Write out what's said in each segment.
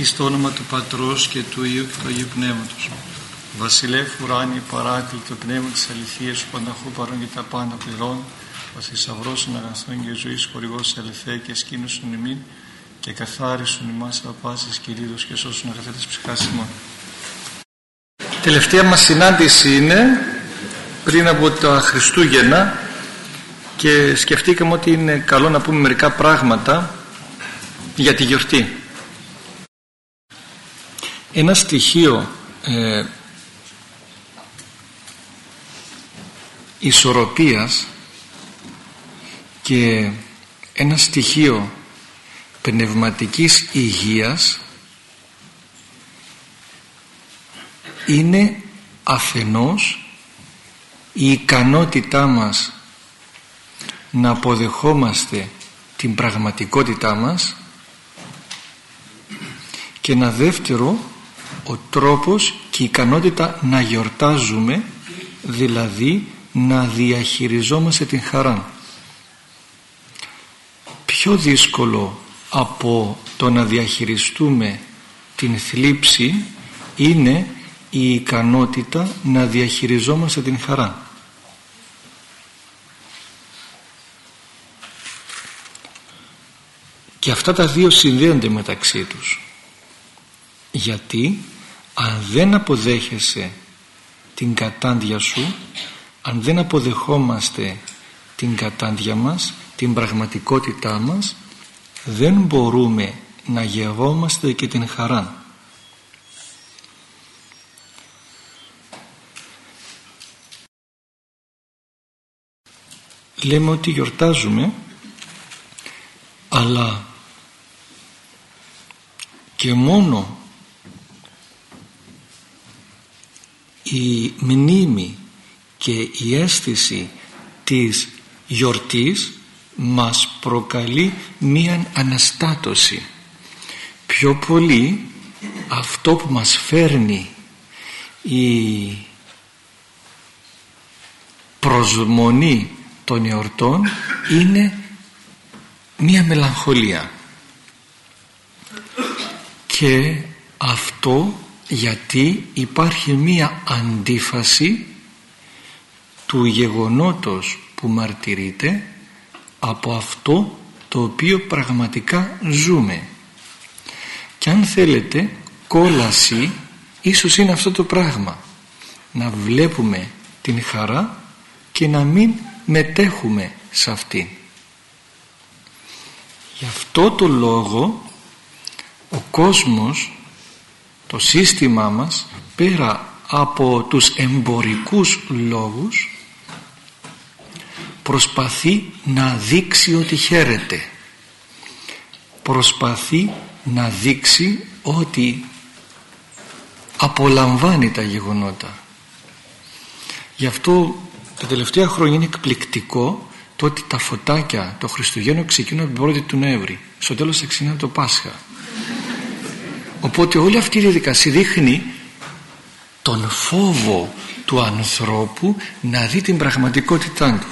εις το όνομα του Πατρός και του Υιού και του Αγίου Πνεύματος. Βασιλεύ ουράνι παράκλητο πνεύμα της αληθείας που πανταχού παρόν και τα πάντα πληρών, ο θησαυρός των αγαθών και ζωής χορηγός ελευθέ και σκήνωσον ημίν και καθάρισον ημάς από πάσης κηρύδους και σώσουν αγαθέτες ψυχάς ημών. Τελευταία μας συνάντηση είναι πριν από τα Χριστούγεννα και σκεφτήκαμε ότι είναι καλό να πούμε μερικά πράγματα για τη γιορτή. Ένα στοιχείο ε, ισορροπίας και ένα στοιχείο πνευματικής υγείας είναι αφενός η ικανότητά μας να αποδεχόμαστε την πραγματικότητά μας και ένα δεύτερο ο τρόπος και η ικανότητα να γιορτάζουμε δηλαδή να διαχειριζόμαστε την χαρά. Πιο δύσκολο από το να διαχειριστούμε την θλίψη είναι η ικανότητα να διαχειριζόμαστε την χαρά. Και αυτά τα δύο συνδέονται μεταξύ τους γιατί αν δεν αποδέχεσαι την κατάντια σου αν δεν αποδεχόμαστε την κατάντια μας την πραγματικότητά μας δεν μπορούμε να γευόμαστε και την χαρά. Λέμε ότι γιορτάζουμε αλλά και μόνο η μνήμη και η αίσθηση της γιορτής μας προκαλεί μία αναστάτωση. Πιο πολύ αυτό που μας φέρνει η προσμονή των εορτών είναι μία μελαγχολία. Και αυτό γιατί υπάρχει μία αντίφαση του γεγονότος που μαρτυρείται από αυτό το οποίο πραγματικά ζούμε. Και αν θέλετε κόλαση ίσως είναι αυτό το πράγμα. Να βλέπουμε την χαρά και να μην μετέχουμε σε αυτή γι' αυτό το λόγο ο κόσμος το σύστημά μας πέρα από τους εμπορικούς λόγους προσπαθεί να δείξει ότι χαίρεται. Προσπαθεί να δείξει ότι απολαμβάνει τα γεγονότα. Γι' αυτό τα τελευταία χρόνια είναι εκπληκτικό το ότι τα φωτάκια το Χριστουγέννο ξεκινούν από την 1η του Νοέμβρη στο τέλος θα ξεκινάει το Πάσχα οπότε όλη αυτή η διαδικασία δείχνει τον φόβο του ανθρώπου να δει την πραγματικότητά του.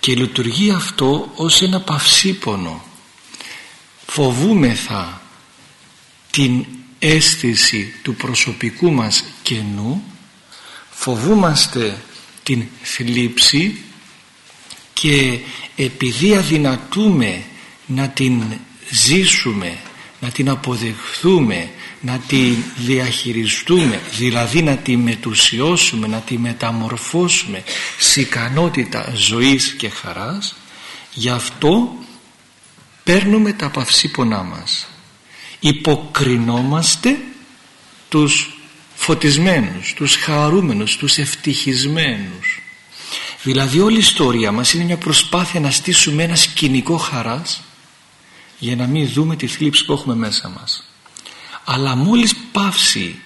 Και λειτουργεί αυτό ως ένα παυσίπονο. Φοβούμεθα την αίσθηση του προσωπικού μας κενού φοβούμαστε την θλίψη και επειδή αδυνατούμε να την ζήσουμε να την αποδεχθούμε να τη διαχειριστούμε δηλαδή να τη μετουσιώσουμε να τη μεταμορφώσουμε σε ικανότητα ζωής και χαράς. Γι' αυτό παίρνουμε τα παυσίπονά μας. Υποκρινόμαστε τους φωτισμένους τους χαρούμενους, τους ευτυχισμένους. Δηλαδή όλη η ιστορία μας είναι μια προσπάθεια να στήσουμε ένα σκηνικό χαράς για να μην δούμε τη θλίψη που έχουμε μέσα μας. Αλλά μόλις πάυσει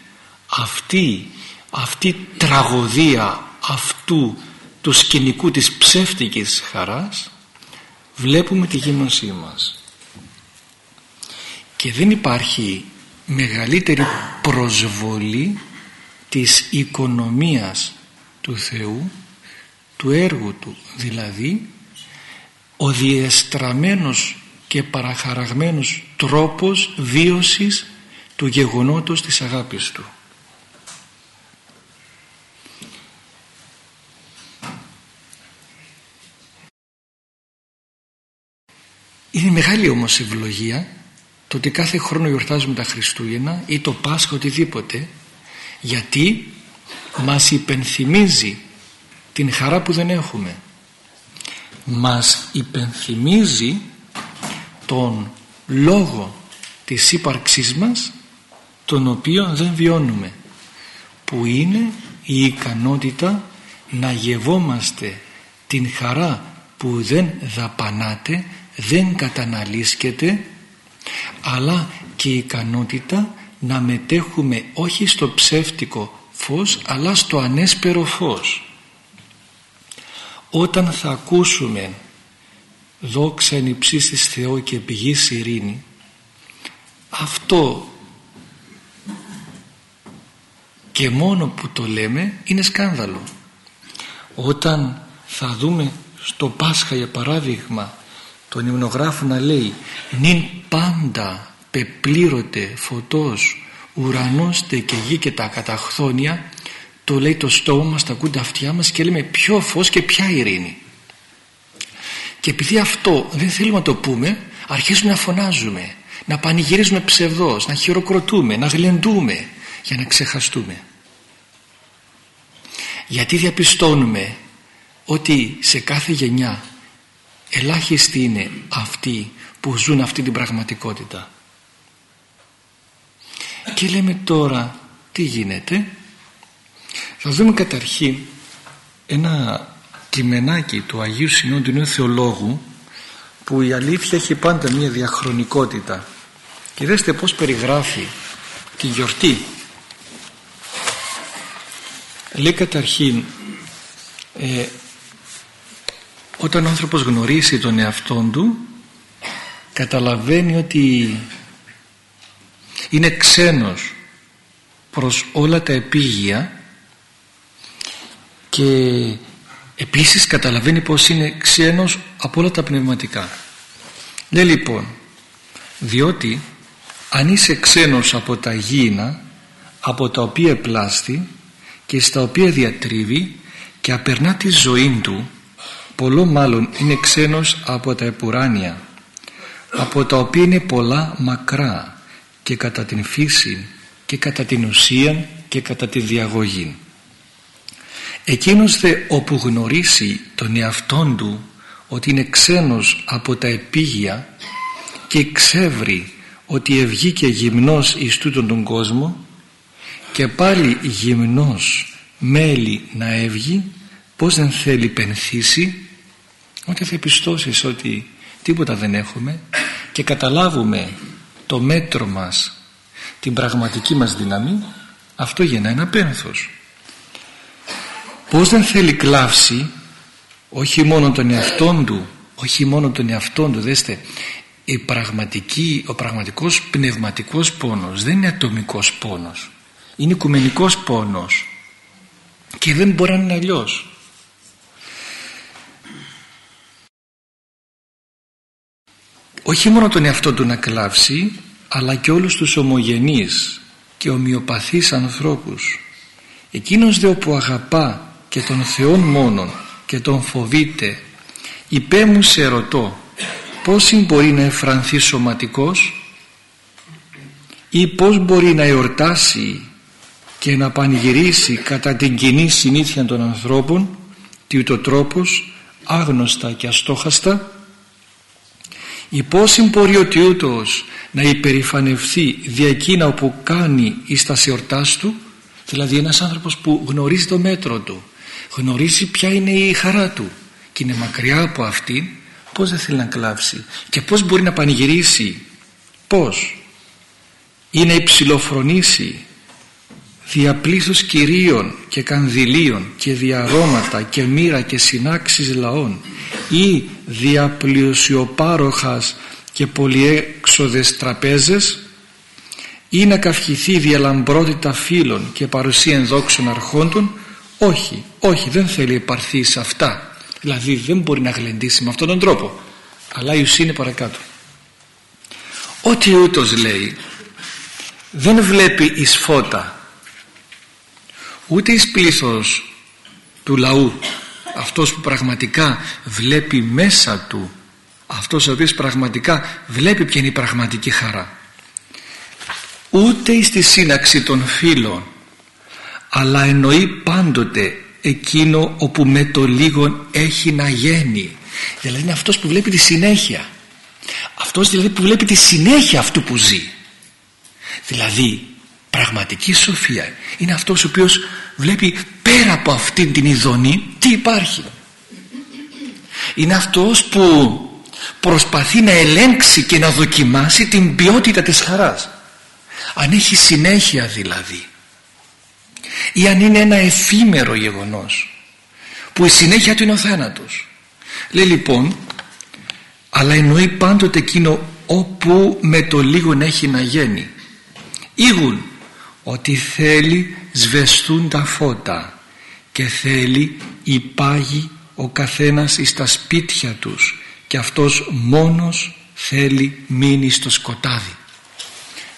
αυτή αυτή τραγωδία αυτού του σκηνικού της ψεύτικης χαράς βλέπουμε τη γύμνωσή μας. Και δεν υπάρχει μεγαλύτερη προσβολή της οικονομίας του Θεού του έργου του. Δηλαδή ο διεστραμμένος και και παραχαραγμένος τρόπος βίωσης του γεγονότος της αγάπης του. Είναι μεγάλη όμως ευλογία το ότι κάθε χρόνο γιορτάζουμε τα Χριστούγεννα ή το Πάσχα οτιδήποτε γιατί μας υπενθυμίζει την χαρά που δεν έχουμε μας υπενθυμίζει τον λόγο της ύπαρξής μας τον οποίο δεν βιώνουμε που είναι η ικανότητα να γευόμαστε την χαρά που δεν δαπανάται δεν καταναλύσκεται αλλά και η ικανότητα να μετέχουμε όχι στο ψεύτικο φως αλλά στο ανέσπερο φως. Όταν θα ακούσουμε δόξα εν υψίστης Θεό και πηγής ειρήνη. Αυτό και μόνο που το λέμε είναι σκάνδαλο. Όταν θα δούμε στο Πάσχα για παράδειγμα τον υμνογράφο να λέει νυν πάντα πεπλήρωτε φωτός ουρανός και γη και τα καταχθόνια το λέει το στόμα μας, τα ακούν τα αυτιά μας και λέμε ποιο φως και ποια ειρήνη και επειδή αυτό δεν θέλουμε να το πούμε αρχίζουμε να φωνάζουμε να πανηγυρίζουμε ψευδός να χειροκροτούμε, να γλεντούμε για να ξεχαστούμε. Γιατί διαπιστώνουμε ότι σε κάθε γενιά ελάχιστοι είναι αυτοί που ζουν αυτή την πραγματικότητα. Και λέμε τώρα τι γίνεται. Θα δούμε καταρχήν ένα κειμενάκι του Αγίου Συνόντου Νέου Θεολόγου που η αλήθεια έχει πάντα μια διαχρονικότητα. Και δέστε πως περιγράφει τη γιορτή. Λέει καταρχήν ε, όταν ο άνθρωπος γνωρίσει τον εαυτόν του καταλαβαίνει ότι είναι ξένος προς όλα τα επίγεια και επίσης καταλαβαίνει πως είναι ξένος από όλα τα πνευματικά. Λέει λοιπόν διότι αν είσαι ξένος από τα γήινα από τα οποία πλάστη και στα οποία διατρίβει και απερνά τη ζωή του πολλό μάλλον είναι ξένος από τα επουράνια από τα οποία είναι πολλά μακρά και κατά την φύση και κατά την ουσία και κατά τη διαγωγή εκείνος δε όπου γνωρίσει τον εαυτόν του ότι είναι ξένος από τα επίγεια και ξεύρει ότι ευγήκε γυμνός εις τούτον τον κόσμο και πάλι γυμνός μέλη να έβγει πως δεν θέλει πενθήσει όταν θα πιστώσεις ότι τίποτα δεν έχουμε και καταλάβουμε το μέτρο μας την πραγματική μας δύναμη αυτό γεννά ένα πένθος πως δεν θέλει κλάψη όχι μόνο τον εαυτόν του όχι μόνο τον εαυτόν του δέστε η πραγματική, ο πραγματικός πνευματικός πόνος δεν είναι ατομικός πόνος. Είναι οικουμενικός πόνος. Και δεν μπορεί να είναι αλλιώς. Όχι μόνο τον εαυτό του να κλάψει αλλά και όλους τους ομογενείς και ομοιοπαθείς ανθρώπους. Εκείνος δε όπου αγαπά και τον Θεόν μόνον και τον φοβείται υπέ μου σε ρωτώ πώς μπορεί να εφρανθεί σωματικός ή πώς μπορεί να εορτάσει και να πανηγυρίσει κατά την κοινή συνήθεια των ανθρώπων τι ούτω τρόπος άγνωστα και αστόχαστα; Ή πώς μπορεί ότι ούτως να υπερηφανευθεί δια εκείνα που κάνει εις τα εορτάς του; Δηλαδή ένας άνθρωπος που γνωρίζει το μέτρο του γνωρίζει ποια είναι η χαρά του. Και είναι μακριά από αυτήν πως δεν θέλει να κλάψει. Και πως μπορεί να πανηγυρίσει. Πως ή να υψηλοφρονήσει διαπλήθους κυρίων και κανδυλίων και διαρώματα και μοίρα και συνάξεις λαών ή διαπλουσιοπάροχας και πολυέξοδες τραπέζες ή να καυχηθεί διαλαμπρότητα φίλων και παρουσία ενδόξων αρχόντων. Όχι, όχι δεν θέλει επαρθεί σε αυτά. Δηλαδή δεν μπορεί να γλεντήσει με αυτόν τον τρόπο. Αλλά η ουσία είναι παρακάτω. Ότι ούτως λέει δεν βλέπει εις φώτα ούτε εις πλήθος του λαού. Αυτός που πραγματικά βλέπει μέσα του αυτός ο οποίος πραγματικά βλέπει ποια είναι η πραγματική χαρά. Ούτε στη σύναξη των φίλων αλλά εννοεί πάντοτε εκείνο όπου με το λίγο έχει να γίνει δηλαδή είναι αυτός που βλέπει τη συνέχεια. Αυτός δηλαδή που βλέπει τη συνέχεια αυτού που ζει. Δηλαδή πραγματική σοφία είναι αυτός ο οποίος βλέπει πέρα από αυτήν την ειδονή τι υπάρχει. Είναι αυτός που προσπαθεί να ελέγξει και να δοκιμάσει την ποιότητα της χαράς. Αν έχει συνέχεια δηλαδή ή αν είναι ένα εφήμερο γεγονός που η συνέχεια του είναι ο θάνατος. Λέει λοιπόν αλλά εννοεί πάντοτε εκείνο όπου με το λίγο έχει να γίνει ήγουν ότι θέλει σβεστούν τα φώτα και θέλει υπάγει ο καθένας εις τα σπίτια τους και αυτός μόνος θέλει μείνει στο σκοτάδι.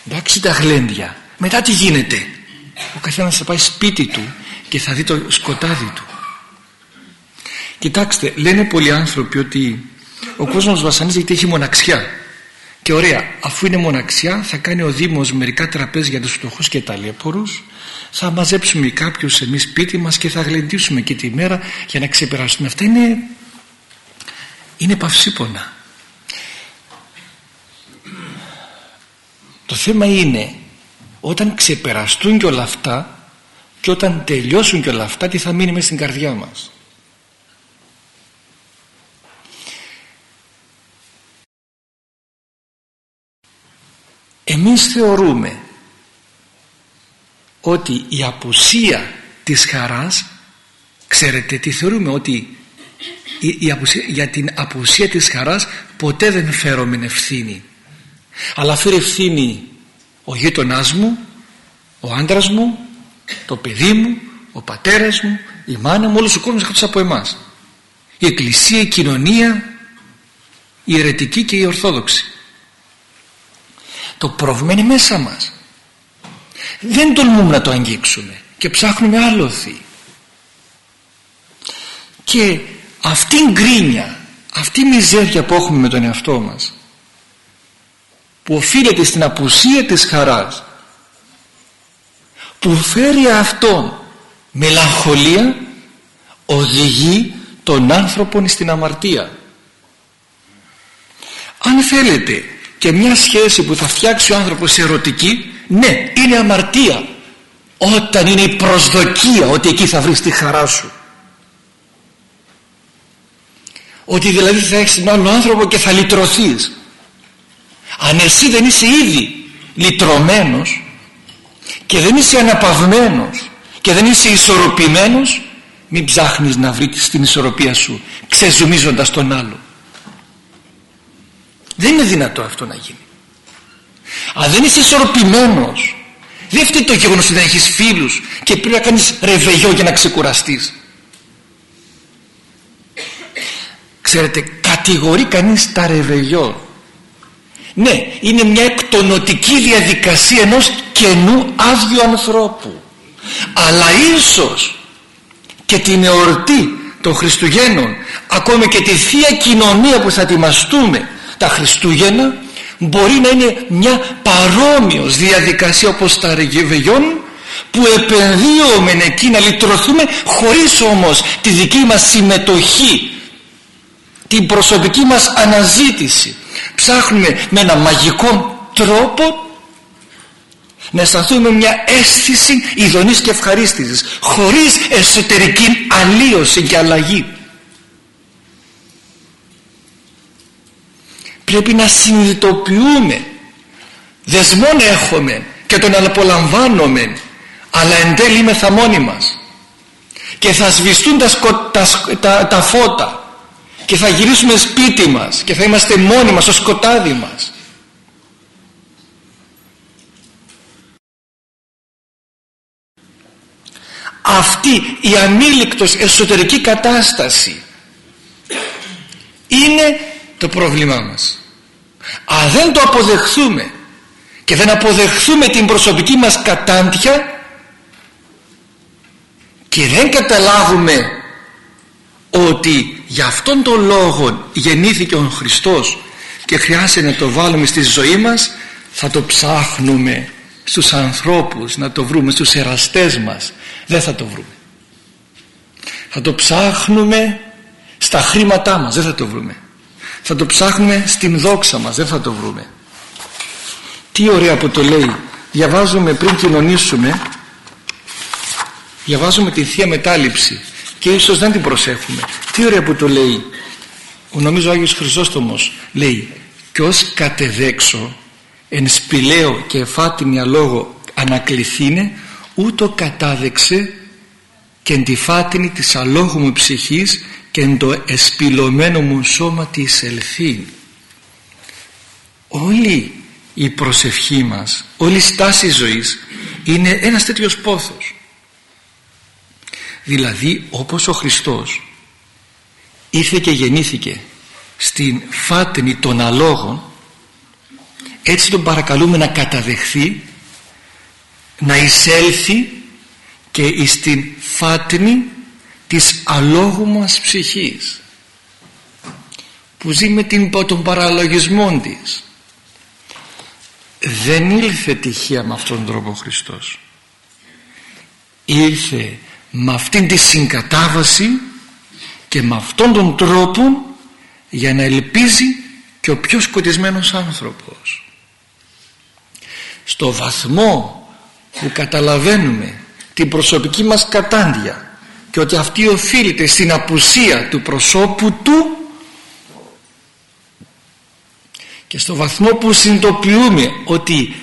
Εντάξει τα γλέντια. Μετά τι γίνεται; Ο καθένας θα πάει σπίτι του και θα δει το σκοτάδι του. Κοιτάξτε λένε πολλοί άνθρωποι ότι ο κόσμος βασανίζει γιατί έχει μοναξιά. Και ωραία αφού είναι μοναξιά θα κάνει ο Δήμος μερικά τραπέζια για τους φτωχούς και ταλέπορους θα μαζέψουμε κάποιους εμείς σπίτι μας και θα γλεντήσουμε και τη μέρα για να ξεπεράσουμε αυτά είναι είναι παυσίπονα. Το θέμα είναι όταν ξεπεραστούν και όλα αυτά και όταν τελειώσουν και όλα αυτά τι θα μείνει μέσα στην καρδιά μας. Εμείς θεωρούμε ότι η απουσία της χαράς ξέρετε τι θεωρούμε ότι η, απουσία, για την απουσία της χαράς ποτέ δεν φέρομαι ευθύνη. Αλλά φέρει ευθύνη ο γείτονάς μου ο άντρας μου το παιδί μου ο πατέρας μου η μάνα μου όλος ο κόσμος εκτός από εμάς. Η εκκλησία, η κοινωνία η αιρετική και η ορθόδοξη. Το πρόβλημα είναι μέσα μας. Δεν τολμούμε να το αγγίξουμε και ψάχνουμε άλοθη και αυτή η γκρίνια αυτή η μιζέρια που έχουμε με τον εαυτό μας που οφείλεται στην απουσία της χαράς που φέρει αυτόν μελαγχολία οδηγεί τον άνθρωπον στην αμαρτία. Αν θέλετε και μια σχέση που θα φτιάξει ο άνθρωπος ερωτική ναι είναι αμαρτία. Όταν είναι η προσδοκία ότι εκεί θα βρεις τη χαρά σου. Ότι δηλαδή θα έχεις τον άλλο άνθρωπο και θα λυτρωθείς αν εσύ δεν είσαι ήδη λυτρωμένος και δεν είσαι αναπαυμένος και δεν είσαι ισορροπημένος μην ψάχνεις να βρεις την ισορροπία σου ξεζουμίζοντας τον άλλο. Δεν είναι δυνατό αυτό να γίνει. Αν δεν είσαι ισορροπημένος δεν φταίει το γεγονός ότι δεν έχεις φίλους και πρέπει να κάνεις ρεβεγιό για να ξεκουραστείς. Ξέρετε κατηγορεί κανείς τα ρεβεγιό ναι είναι μια εκτονοτική διαδικασία ενός καινού άδειου ανθρώπου. Αλλά ίσως και την εορτή των Χριστουγέννων ακόμη και τη Θεία Κοινωνία που θα ετοιμαστούμε τα Χριστούγεννα μπορεί να είναι μια παρόμοιος διαδικασία όπως τα ρεγεβεγιόν που επενδύουμε εκεί να λυτρωθούμε χωρίς όμως τη δική μας συμμετοχή την προσωπική μας αναζήτηση ψάχνουμε με ένα μαγικό τρόπο να αισθανθούμε μια αίσθηση ειδονής και ευχαρίστησης χωρίς εσωτερική αλλίωση και αλλαγή. Πρέπει να συνειδητοποιούμε δεσμόν έχουμε και τον απολαμβάνουμε αλλά εν τέλει είμαστε μόνοι μας και θα σβηστούν τα, τα, τα φώτα και θα γυρίσουμε σπίτι μας και θα είμαστε μόνοι μας στο σκοτάδι μας. Αυτή η αμήλικτος εσωτερική κατάσταση είναι το πρόβλημά μας. Αν δεν το αποδεχθούμε και δεν αποδεχθούμε την προσωπική μας κατάντια και δεν καταλάβουμε ότι για αυτόν τον λόγο γεννήθηκε ο Χριστός και χρειάζεται να το βάλουμε στη ζωή μας θα το ψάχνουμε στους ανθρώπους να το βρούμε στους εραστές μας. Δεν θα το βρούμε. Θα το ψάχνουμε στα χρήματά μας δεν θα το βρούμε. Θα το ψάχνουμε στην δόξα μας δεν θα το βρούμε. Τι ωραία που το λέει. Διαβάζουμε πριν κοινωνήσουμε. Διαβάζουμε τη Θεία Μετάληψη και ίσως δεν την προσέχουμε. Τι ωραία που το λέει ο νομίζω ο Άγιος Χρυσόστομος. Λέει και ως κατεδέξω εν σπηλαίο και φάτιμια λόγο ανακληθήνε ούτω κατάδεξε και εν τη φάτινη της αλόγου μου ψυχής και εν το εσπηλωμένο μου σώμα της ελθύν όλη η προσευχή μας όλη η στάση ζωής είναι ένας τέτοιος πόθος δηλαδή όπως ο Χριστός ήρθε και γεννήθηκε στην φάτνη των αλόγων έτσι τον παρακαλούμε να καταδεχθεί να εισέλθει και στην φάτνη της αλόγου μας ψυχής που ζει με την, τον παραλογισμό της. Δεν ήλθε τυχαία με αυτόν τον τρόπο ο Χριστός. Ήρθε με αυτήν τη συγκατάβαση και με αυτόν τον τρόπο για να ελπίζει και ο πιο σκοτισμένος άνθρωπος. Στο βαθμό που καταλαβαίνουμε την προσωπική μας κατάντια και ότι αυτή οφείλεται στην απουσία του προσώπου του και στο βαθμό που συνειδητοποιούμε ότι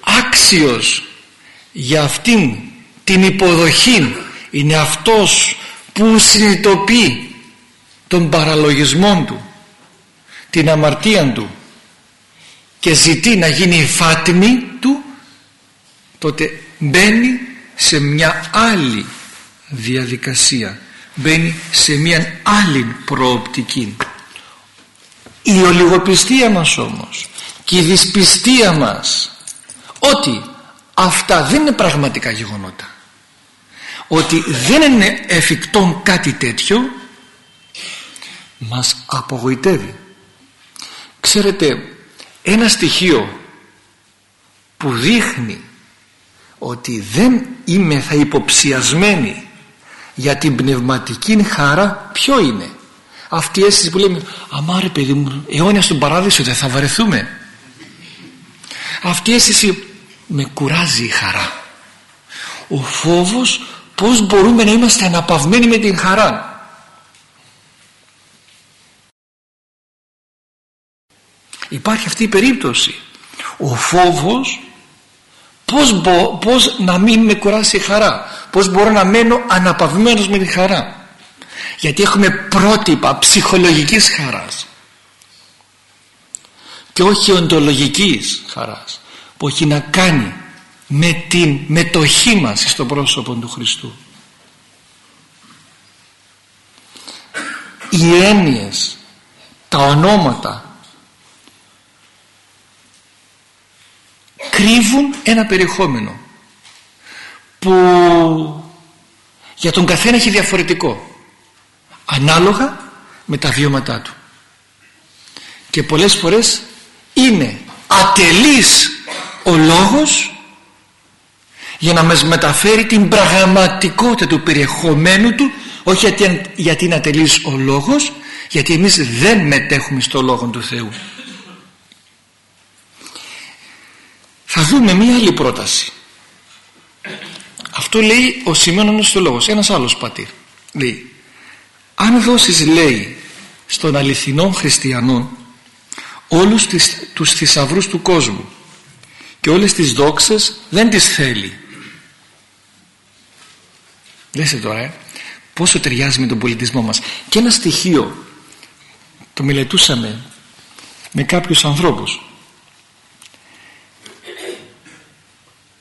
άξιος για αυτήν την υποδοχή είναι αυτός που συνειδητοποιεί τον παραλογισμό του την αμαρτία του και ζητεί να γίνει η φάτιμη του τότε μπαίνει σε μια άλλη διαδικασία μπαίνει σε μια άλλη προοπτική. Η ολιγοπιστία μας όμως και η δυσπιστία μας ότι αυτά δεν είναι πραγματικά γεγονότα ότι δεν είναι εφικτόν κάτι τέτοιο μας απογοητεύει. Ξέρετε ένα στοιχείο που δείχνει ότι δεν είμαι θα υποψιασμένη για την πνευματική χαρά ποιο είναι; Αυτή η αίσθηση που λέμε αμάρε παιδί μου αιώνια στον παράδεισο δεν θα βαρεθούμε αυτή η αίσθηση με κουράζει η χαρά. Ο φόβος πως μπορούμε να είμαστε αναπαυμένοι με την χαρά. Υπάρχει αυτή η περίπτωση. Ο φόβος πως, μπο, πως να μην με κουράσει η χαρά. Πως μπορώ να μένω αναπαυμένος με τη χαρά. Γιατί έχουμε πρότυπα ψυχολογικής χαράς και όχι οντολογικής χαράς που έχει να κάνει με την μετοχή μας στο πρόσωπο του Χριστού. Οι έννοιες τα ονόματα κρύβουν ένα περιεχόμενο που για τον καθένα έχει διαφορετικό ανάλογα με τα βιώματά του. Και πολλές φορές είναι ατελής ο λόγος για να μας μεταφέρει την πραγματικότητα του περιεχομένου του όχι γιατί, γιατί είναι ατελής ο λόγος γιατί εμείς δεν μετέχουμε στο λόγο του Θεού. Θα δούμε μία άλλη πρόταση. Αυτό λέει ο Σημειώνος στο λόγος. Ένας άλλος πατήρ λέει αν δώσεις λέει στον αληθινό χριστιανό όλους τις, τους θησαυρούς του κόσμου και όλες τις δόξες δεν τις θέλει δέστε τώρα ε, πόσο ταιριάζει με τον πολιτισμό μας. Και ένα στοιχείο το μελετούσαμε με κάποιους ανθρώπους.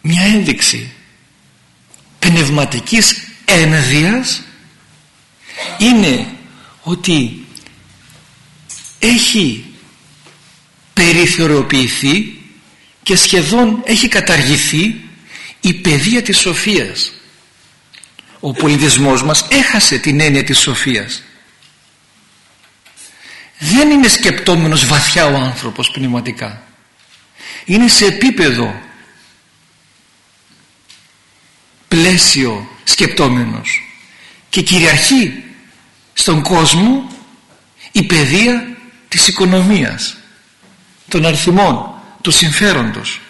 Μια ένδειξη πνευματικής ένδυας είναι ότι έχει περιθωριοποιηθεί και σχεδόν έχει καταργηθεί η παιδεία της σοφίας ο πολιτισμός μας έχασε την έννοια της σοφίας. Δεν είναι σκεπτόμενος βαθιά ο άνθρωπος πνευματικά. Είναι σε επίπεδο πλαίσιο σκεπτόμενος. Και κυριαρχεί στον κόσμο η παιδεία της οικονομίας των αριθμών του συμφέροντος.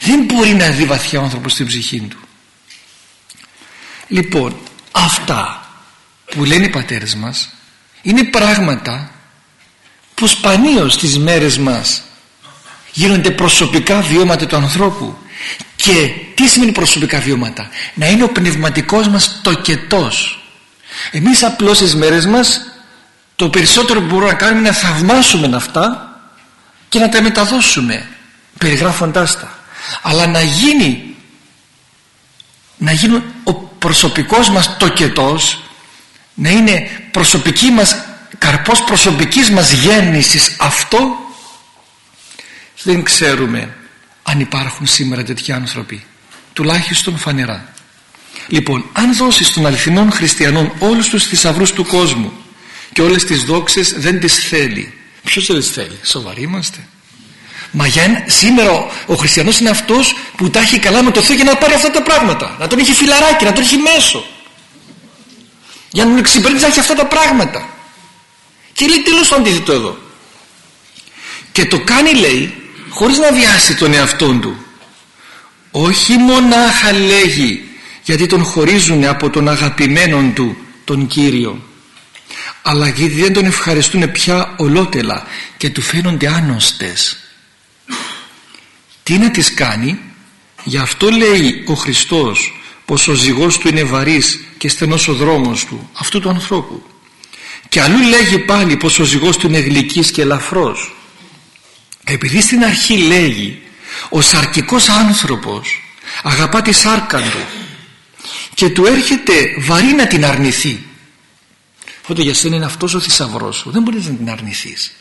Δεν μπορεί να δει βαθιά ο άνθρωπος στην ψυχή του λοιπόν αυτά που λένε οι πατέρες μας είναι πράγματα που σπανίως στις μέρες μας γίνονται προσωπικά βιώματα του ανθρώπου. Και τι σημαίνει προσωπικά βιώματα; Να είναι ο πνευματικός μας τοκετός. Εμείς απλώς στις μέρες μας το περισσότερο που μπορούμε να κάνουμε είναι να θαυμάσουμε αυτά και να τα μεταδώσουμε περιγράφοντάς τα. Αλλά να γίνει να γίνει ο προσωπικός μας τοκετός να είναι προσωπική μας καρπός προσωπικής μας γέννησης αυτό δεν ξέρουμε αν υπάρχουν σήμερα τέτοιοι άνθρωποι. Τουλάχιστον φανερά. Λοιπόν αν δώσεις των αληθινών χριστιανών όλους τους θησαυρούς του κόσμου και όλες τις δόξες δεν τις θέλει. Ποιος δεν τις θέλει; Σοβαροί είμαστε Μα για σήμερα ο, ο χριστιανός είναι αυτός που τα έχει καλά με το Θεό για να πάρει αυτά τα πράγματα. Να τον έχει φιλαράκι, να τον έχει μέσο. Για να τον εξυπηρετήσει να έχει αυτά τα πράγματα. Και λέει τέλος το αντίθετο εδώ. Και το κάνει λέει χωρίς να βιάσει τον εαυτό του. Όχι μονάχα λέγει γιατί τον χωρίζουν από τον αγαπημένο του τον Κύριο αλλά γιατί δεν τον ευχαριστούν πια ολότελα και του φαίνονται άνοστες τι να τις κάνει; Γι' αυτό λέει ο Χριστός πως ο ζυγός του είναι βαρύς και στενός ο δρόμος του αυτού του ανθρώπου. Και αλλού λέγει πάλι πως ο ζυγός του είναι γλυκής και ελαφρός. Επειδή στην αρχή λέγει ο σαρκικός άνθρωπος αγαπά τη σάρκα του και του έρχεται βαρύ να την αρνηθεί οπότε για σένα είναι αυτός ο θησαυρός σου. Δεν μπορείς να την αρνηθείς.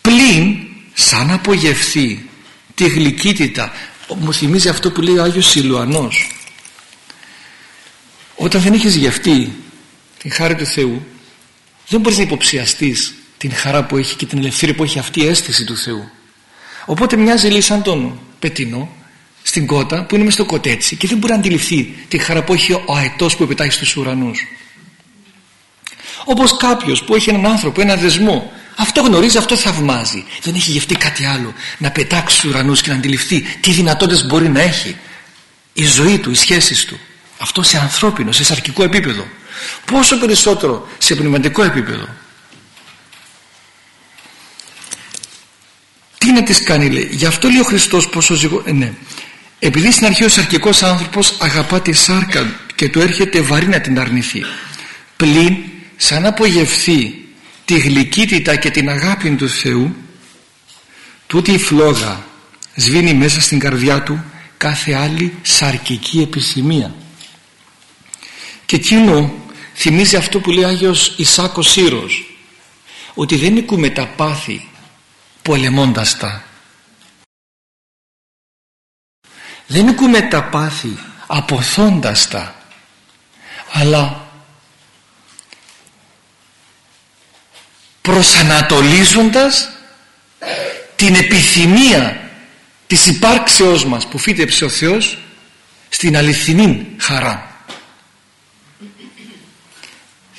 Πλην σαν απογευθεί τη γλυκύτητα μου θυμίζει αυτό που λέει ο Άγιος Σιλουανός. Όταν δεν έχεις γευτεί την χάρη του Θεού δεν μπορείς να υποψιαστείς την χαρά που έχει και την ελευθερία που έχει αυτή η αίσθηση του Θεού. Οπότε μοιάζει λέει σαν τον πετινό στην κότα που είναι μες στο κοτέτσι και δεν μπορεί να αντιληφθεί τη χαρά που έχει ο αετός που επιτάχει στους ουρανούς. Όπως κάποιος που έχει έναν άνθρωπο, ένα δεσμό αυτό γνωρίζει, αυτό θαυμάζει. Δεν έχει γευτεί κάτι άλλο. Να πετάξει στους ουρανούς και να αντιληφθεί τι δυνατότητες μπορεί να έχει η ζωή του, οι σχέσεις του. Αυτό σε ανθρώπινο, σε σαρκικό επίπεδο. Πόσο περισσότερο σε πνευματικό επίπεδο. Τι να τις κάνει λέει. Γι' αυτό λέει ο Χριστός πόσο ζυγό... Ε, ναι. Επειδή στην αρχή ο σαρκικός άνθρωπος αγαπά τη σάρκα και του έρχεται βαρύ να την αρνηθεί. Πλην σαν απογευθεί τη γλυκύτητα και την αγάπη του Θεού τούτη η φλόγα σβήνει μέσα στην καρδιά του κάθε άλλη σαρκική επισημία και εκείνο θυμίζει αυτό που λέει Άγιος Ισάκος Σύρος ότι δεν νικούμε τα πάθη πολεμώντας τα. Δεν νικούμε τα πάθη αποθώντας τα αλλά προσανατολίζοντας την επιθυμία της υπάρξεώς μας που φύτεψε ο Θεός στην αληθινή χαρά.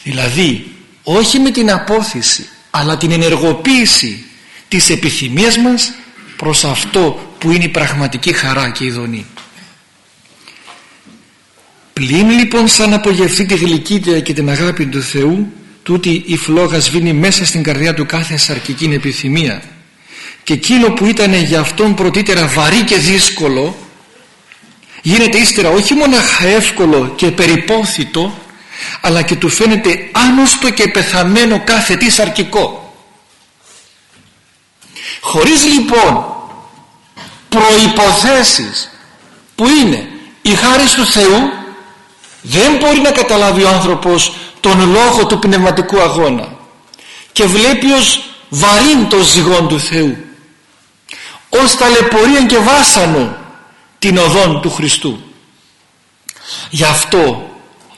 Δηλαδή όχι με την απόθεση αλλά την ενεργοποίηση της επιθυμίας μας προς αυτό που είναι η πραγματική χαρά και η δονή. Πλην λοιπόν σαν απογευθεί τη γλυκύτητα και την αγάπη του Θεού τούτη η φλόγα σβήνει μέσα στην καρδιά του κάθε σαρκική επιθυμία. Και εκείνο που ήταν για αυτόν πρωτήτερα βαρύ και δύσκολο γίνεται ύστερα όχι μόνο εύκολο και περιπόθητο αλλά και του φαίνεται άνοστο και πεθαμένο κάθε τι σαρκικό. Χωρίς λοιπόν προϋποθέσεις που είναι η χάρη του Θεού δεν μπορεί να καταλάβει ο άνθρωπος τον λόγο του πνευματικού αγώνα. Και βλέπει ως βαρύν το ζυγόν του Θεού ως ταλαιπωρία και βάσανο την οδόν του Χριστού. Γι' αυτό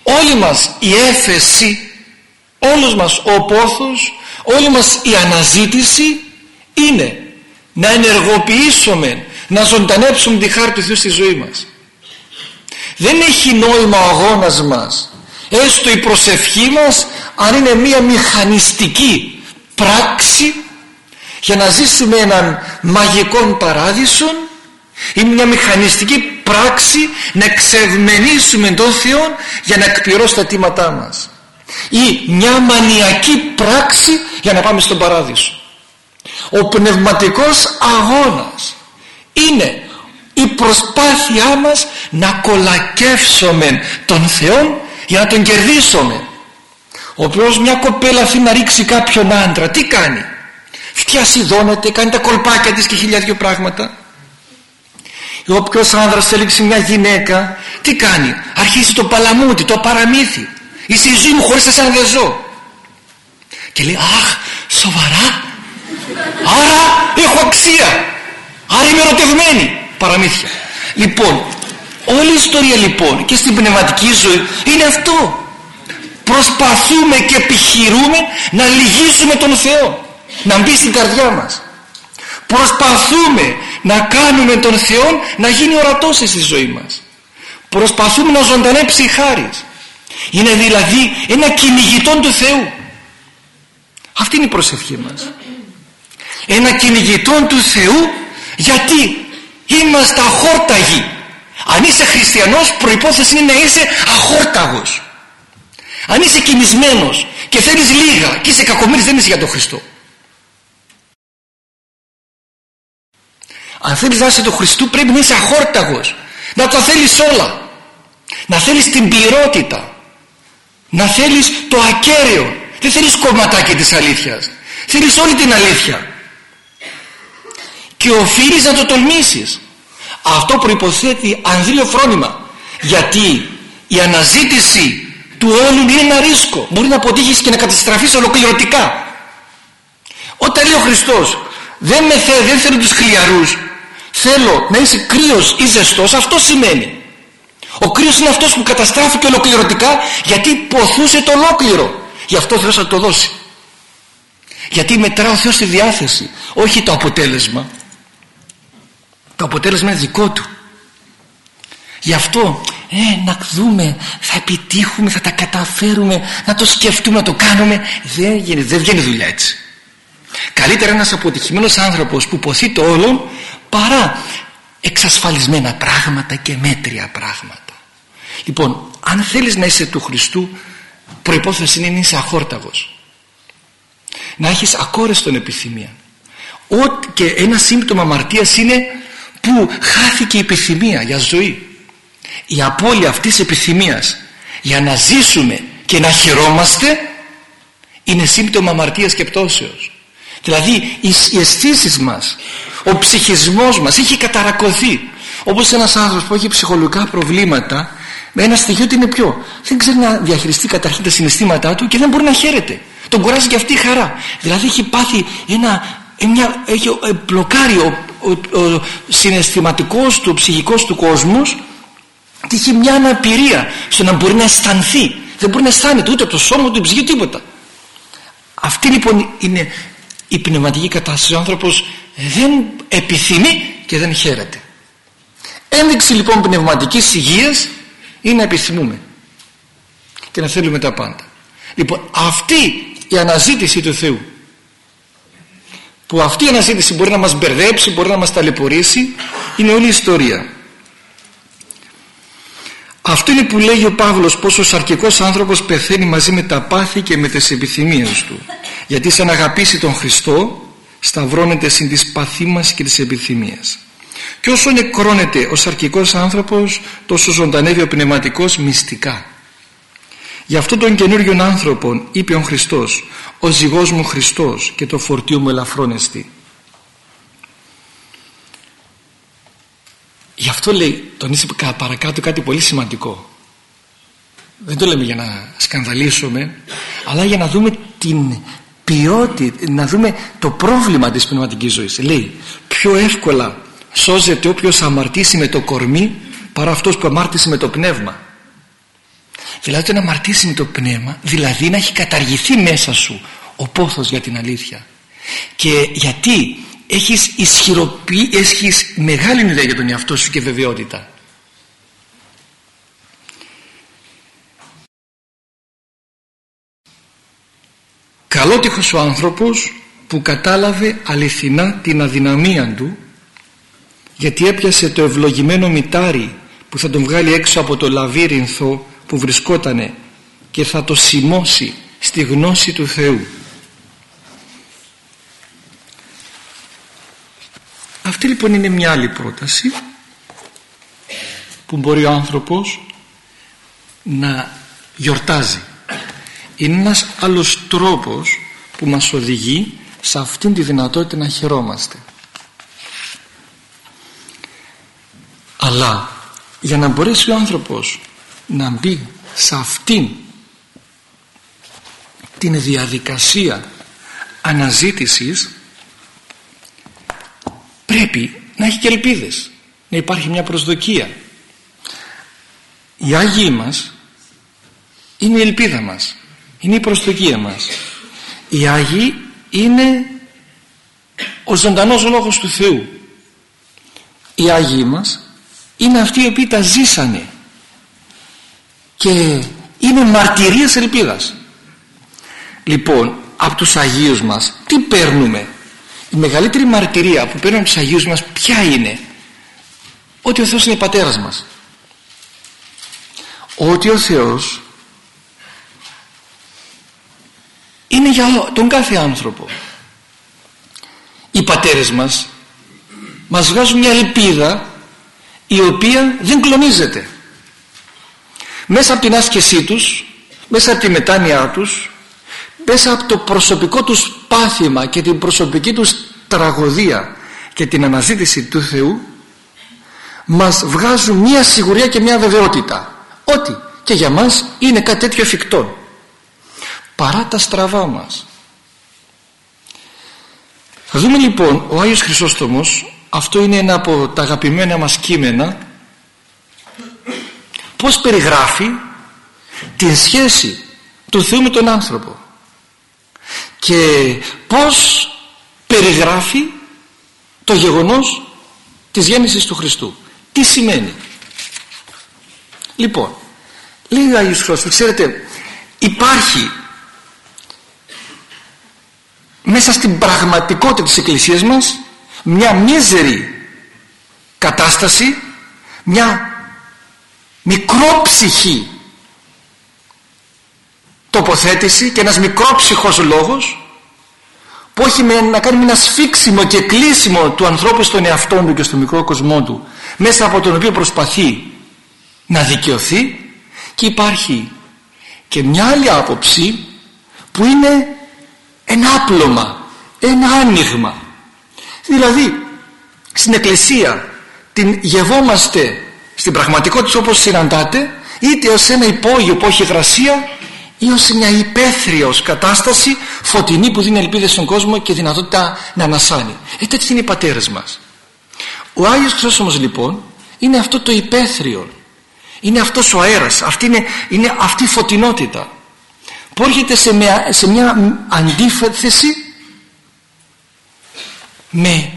όλη μας η έφεση όλος μας ο πόθος όλη μας η αναζήτηση είναι να ενεργοποιήσουμε να ζωντανέψουμε τη χάρη του Θεού στη ζωή μας. Δεν έχει νόημα ο αγώνας μας έστω η προσευχή μας αν είναι μια μηχανιστική πράξη για να ζήσουμε έναν μαγικό παράδεισο ή μια μηχανιστική πράξη να εξευμενήσουμε τον Θεό για να εκπληρώσει τα τίματά μας. Ή μια μανιακή πράξη για να πάμε στον παράδεισο. Ο πνευματικός αγώνας είναι η προσπάθειά μας να κολακεύσουμε τον Θεό για να τον κερδίσουμε. Ο οποίος μια κοπέλα θέλει να ρίξει κάποιον άντρα τι κάνει; Φτιασιδώνεται κάνει τα κολπάκια της και χίλια δυο πράγματα. Όποιος άνδρας θέλει μια γυναίκα τι κάνει; Αρχίζει το παλαμούτι το παραμύθι. Είσαι η ζωή μου χωρίς εσένα δεν ζω και λέει αχ σοβαρά. Άρα έχω αξία. Άρα είμαι ερωτευμένη παραμύθια. Λοιπόν όλη η ιστορία λοιπόν και στην πνευματική ζωή είναι αυτό. Προσπαθούμε και επιχειρούμε να λυγίσουμε τον Θεό να μπει στην καρδιά μας. Προσπαθούμε να κάνουμε τον Θεό να γίνει ορατός στη ζωή μας. Προσπαθούμε να ζωντανέψει η χάρις είναι δηλαδή ένα κυνηγητό του Θεού. Αυτή είναι η προσευχή μας. Ένα κυνηγητό του Θεού γιατί είμαστε αχόρταγοι αν είσαι χριστιανός προϋπόθεση είναι να είσαι αχόρταγος. Αν είσαι κινησμένος και θέλεις λίγα και είσαι κακομύρης δεν είσαι για τον Χριστό. Αν θέλεις να είσαι του Χριστού πρέπει να είσαι αχόρταγος. Να το θέλεις όλα. Να θέλεις την πληρότητα. Να θέλεις το ακέραιο. Δεν θέλεις κομματάκι της αλήθειας. Θέλεις όλη την αλήθεια. Και οφείλεις να το τολμήσεις αυτό προϋποθέτει ανδρείο φρόνημα. Γιατί η αναζήτηση του όλου είναι ένα ρίσκο. Μπορεί να αποτύχεις και να καταστραφείς ολοκληρωτικά. Όταν λέει ο Χριστός δεν, με θε, δεν θέλω τους χλιαρούς θέλω να είσαι κρύος ή ζεστός αυτό σημαίνει. Ο κρύος είναι αυτός που καταστράφηκε ολοκληρωτικά γιατί ποθούσε το ολόκληρο. Γι' αυτό ο Θεός θα το δώσει. Γιατί μετρά ο Θεός τη διάθεση όχι το αποτέλεσμα το αποτέλεσμα είναι δικό του. Γι' αυτό ε, να δούμε θα επιτύχουμε θα τα καταφέρουμε να το σκεφτούμε να το κάνουμε. Δεν, γίνει, δεν βγαίνει δουλειά έτσι. Καλύτερα ένας αποτυχημένος άνθρωπος που ποθεί το όλο παρά εξασφαλισμένα πράγματα και μέτρια πράγματα. Λοιπόν αν θέλεις να είσαι του Χριστού προϋπόθεση είναι να είσαι αχόρταγος. Να έχεις ακόρεστον επιθυμία. Ό, και ένα σύμπτωμα αμαρτίας είναι που χάθηκε η επιθυμία για ζωή. Η απώλεια αυτής της επιθυμίας για να ζήσουμε και να χαιρόμαστε είναι σύμπτωμα αμαρτίας και πτώσεως. Δηλαδή οι αισθήσεις μας ο ψυχισμός μας έχει καταρακωθεί. Όπως ένας άνθρωπος που έχει ψυχολογικά προβλήματα με ένα στοιχείο ότι είναι πιο δεν ξέρει να διαχειριστεί καταρχήν τα συναισθήματά του και δεν μπορεί να χαίρεται. Τον κουράζει και αυτή η χαρά. Δηλαδή έχει πάθει ένα, μια, έχει ε, μπλοκάρει ο, ο, ο συναισθηματικός του, ο ψυχικός του κόσμος και έχει μια αναπηρία στο να μπορεί να αισθανθεί. Δεν μπορεί να αισθάνεται ούτε από το σώμα του ψυχή τίποτα. Αυτή λοιπόν είναι η πνευματική κατάσταση. Ο άνθρωπος δεν επιθυμεί και δεν χαίρεται. Ένδειξη λοιπόν πνευματικής υγείας είναι να επιθυμούμε και να θέλουμε τα πάντα. Λοιπόν αυτή η αναζήτηση του Θεού που αυτή η αναζήτηση μπορεί να μας μπερδέψει μπορεί να μας ταλαιπωρήσει είναι όλη η ιστορία. Αυτό είναι που λέει ο Παύλος πως ο σαρκικός άνθρωπος πεθαίνει μαζί με τα πάθη και με τις επιθυμίες του. Γιατί σαν αγαπήσει τον Χριστό σταυρώνεται συν της παθήμας και της επιθυμίας και όσο νεκρώνεται ο σαρκικός άνθρωπος τόσο ζωντανεύει ο πνευματικός μυστικά. Γι' αυτό τον καινούριον άνθρωπο είπε ο Χριστός «Ο ζυγός μου Χριστός και το φορτίο μου ελαφρώνεστη». Γι' αυτό λέει, τονίσει παρακάτω κάτι πολύ σημαντικό. Δεν το λέμε για να σκανδαλίσουμε, αλλά για να δούμε την ποιότητα, να δούμε το πρόβλημα της πνευματικής ζωής. Λέει, πιο εύκολα σώζεται όποιος αμαρτήσει με το κορμί παρά αυτός που αμάρτησε με το πνεύμα. Δηλαδή το να αμαρτήσει με το πνεύμα, δηλαδή να έχει καταργηθεί μέσα σου ο πόθος για την αλήθεια. Και γιατί έχεις ισχυροποιεί, έχεις μεγάλη ιδέα για τον εαυτό σου και βεβαιότητα. Καλότυχος ο άνθρωπος που κατάλαβε αληθινά την αδυναμία του γιατί έπιασε το ευλογημένο μητάρι που θα τον βγάλει έξω από το λαβύρινθο που βρισκότανε και θα το σημώσει στη γνώση του Θεού. Αυτή λοιπόν είναι μια άλλη πρόταση που μπορεί ο άνθρωπος να γιορτάζει είναι ένας άλλος τρόπος που μας οδηγεί σε αυτήν τη δυνατότητα να χαιρόμαστε αλλά για να μπορέσει ο άνθρωπος να μπει σε αυτήν την διαδικασία αναζήτησης πρέπει να έχει και ελπίδες να υπάρχει μια προσδοκία. Οι Άγιοι μας είναι η ελπίδα μας είναι η προσδοκία μας. Οι Άγιοι είναι ο ζωντανός λόγος του Θεού. Οι Άγιοι μας είναι αυτοί οι οποίοι τα ζήσανε και είναι μαρτυρίες ελπίδας. Λοιπόν από τους Αγίους μας τι παίρνουμε; Η μεγαλύτερη μαρτυρία που παίρνουμε από τους Αγίους μας ποια είναι; Ότι ο Θεός είναι πατέρας μας. Ότι ο Θεός είναι για τον κάθε άνθρωπο. Οι πατέρες μας μας βγάζουν μια ελπίδα η οποία δεν κλονίζεται μέσα από την άσκησή τους μέσα από τη μετάνοιά τους μέσα από το προσωπικό τους πάθημα και την προσωπική τους τραγωδία και την αναζήτηση του Θεού μας βγάζουν μια σιγουριά και μια βεβαιότητα ότι και για μας είναι κάτι τέτοιο εφικτό. Παρά τα στραβά μας. Θα δούμε λοιπόν ο Άγιος Χρυσόστομος αυτό είναι ένα από τα αγαπημένα μας κείμενα πως περιγράφει την σχέση του Θεού με τον άνθρωπο και πως περιγράφει το γεγονός της γέννησης του Χριστού. Τι σημαίνει; Λοιπόν λέει ο Άγιος Χρυσόστομος ξέρετε υπάρχει μέσα στην πραγματικότητα της Εκκλησίας μας μια μίζερη κατάσταση μια μικρόψυχη τοποθέτηση και ένας μικρόψυχος λόγος που έχει να κάνει με ένα σφίξιμο και κλείσιμο του ανθρώπου στον εαυτό του και στο μικρό κοσμό του μέσα από τον οποίο προσπαθεί να δικαιωθεί και υπάρχει και μια άλλη άποψη που είναι ένα άπλωμα, ένα άνοιγμα. Δηλαδή στην εκκλησία την γευόμαστε στην πραγματικότητα όπως συναντάτε είτε ως ένα υπόγειο που έχει γρασία ή ως μια υπαίθριος κατάσταση φωτεινή που δίνει ελπίδες στον κόσμο και δυνατότητα να ανασάνει. Ε, τέτοιοι είναι οι πατέρες μας. Ο Άγιος Χρυσόσωμος λοιπόν είναι αυτό το υπαίθριο. Είναι αυτός ο αέρας. Αυτή είναι, είναι αυτή η φωτεινότητα που έρχεται σε μια, σε μια αντίθεση με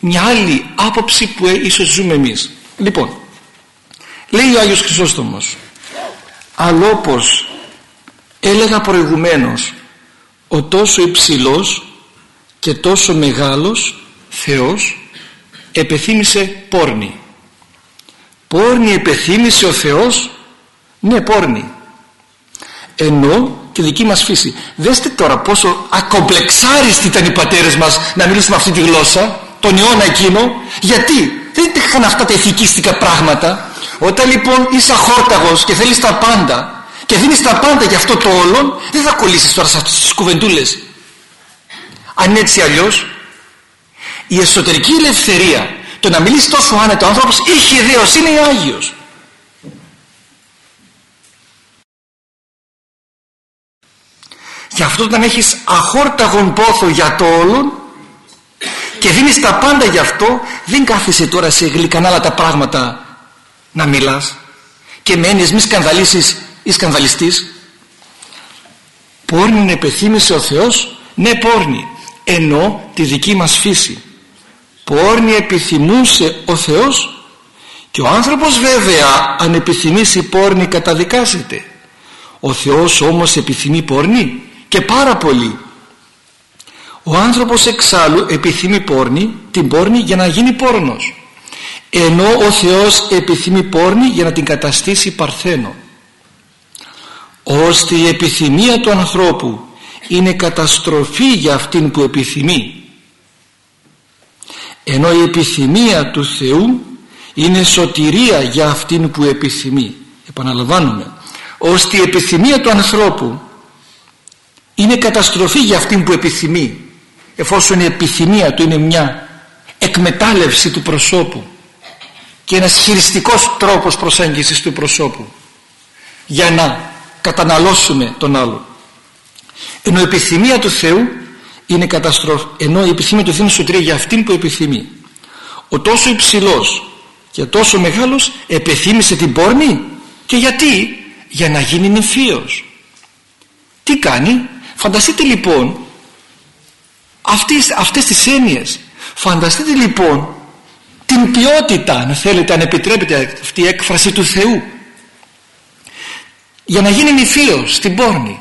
μια άλλη άποψη που ίσως ζούμε εμείς λοιπόν λέει ο Άγιος Χρυσόστομος αλλά όπως έλεγα προηγουμένως ο τόσο υψηλός και τόσο μεγάλος Θεός επεθύμησε πόρνη πόρνη επεθύμησε ο Θεός ναι πόρνη ενώ τη δική μας φύση. Δέστε τώρα πόσο ακομπλεξάριστοι ήταν οι πατέρες μας να μιλήσουν αυτή τη γλώσσα, τον αιώνα εκείνο. Γιατί δεν είχαν αυτά τα ηθικίστικα πράγματα. Όταν λοιπόν είσαι αχόρταγος και θέλεις τα πάντα και δίνεις τα πάντα για αυτό το όλον, δεν θα κολλήσεις τώρα σε αυτές τις κουβεντούλες. Αν έτσι αλλιώς, η εσωτερική ελευθερία, το να μιλήσει τόσο άνετα ο άνθρωπος, είχε ιδέως, είναι Άγιος. και αυτό όταν έχεις αχόρταγον πόθο για το όλον και δίνεις τα πάντα γι' αυτό. Δεν κάθεσαι τώρα σε γλυκανάλα τα πράγματα να μιλάς. Και με έννοιες μη σκανδαλίσεις ή σκανδαλιστής. Πόρνη επεθύμησε ο Θεός. Ναι πόρνη. Ενώ τη δική μας φύση. Πόρνη επιθυμούσε ο Θεός. Και ο άνθρωπος βέβαια αν επιθυμήσει πόρνη καταδικάζεται. Ο Θεός όμως επιθυμεί πόρνη και πάρα πολύ ο άνθρωπος εξάλλου επιθυμεί πόρνη την πόρνη για να γίνει πόρνος. Ενώ ο Θεός επιθυμεί πόρνη για να την καταστήσει παρθένο. Ώστε η επιθυμία του ανθρώπου είναι καταστροφή για αυτήν που επιθυμεί. Ενώ η επιθυμία του Θεού είναι σωτηρία για αυτήν που επιθυμεί. Επαναλαμβάνουμε ώστε η επιθυμία του ανθρώπου είναι καταστροφή για αυτήν που επιθυμεί εφόσον η επιθυμία του είναι μια εκμετάλλευση του προσώπου και ένας χειριστικός τρόπος προσέγγισης του προσώπου για να καταναλώσουμε τον άλλο ενώ η επιθυμία του Θεού είναι καταστροφή ενώ η επιθυμία του Θεού είναι σωτηρία για αυτήν που επιθυμεί. Ο τόσο υψηλός και τόσο μεγάλος επιθύμησε την πόρνη και γιατί; Για να γίνει νηφίος τι κάνει; Φανταστείτε λοιπόν αυτές, αυτές τις έννοιες. Φανταστείτε λοιπόν την ποιότητα αν θέλετε αν επιτρέπετε αυτή η έκφραση του Θεού. Για να γίνει νηφίος στην πόρνη.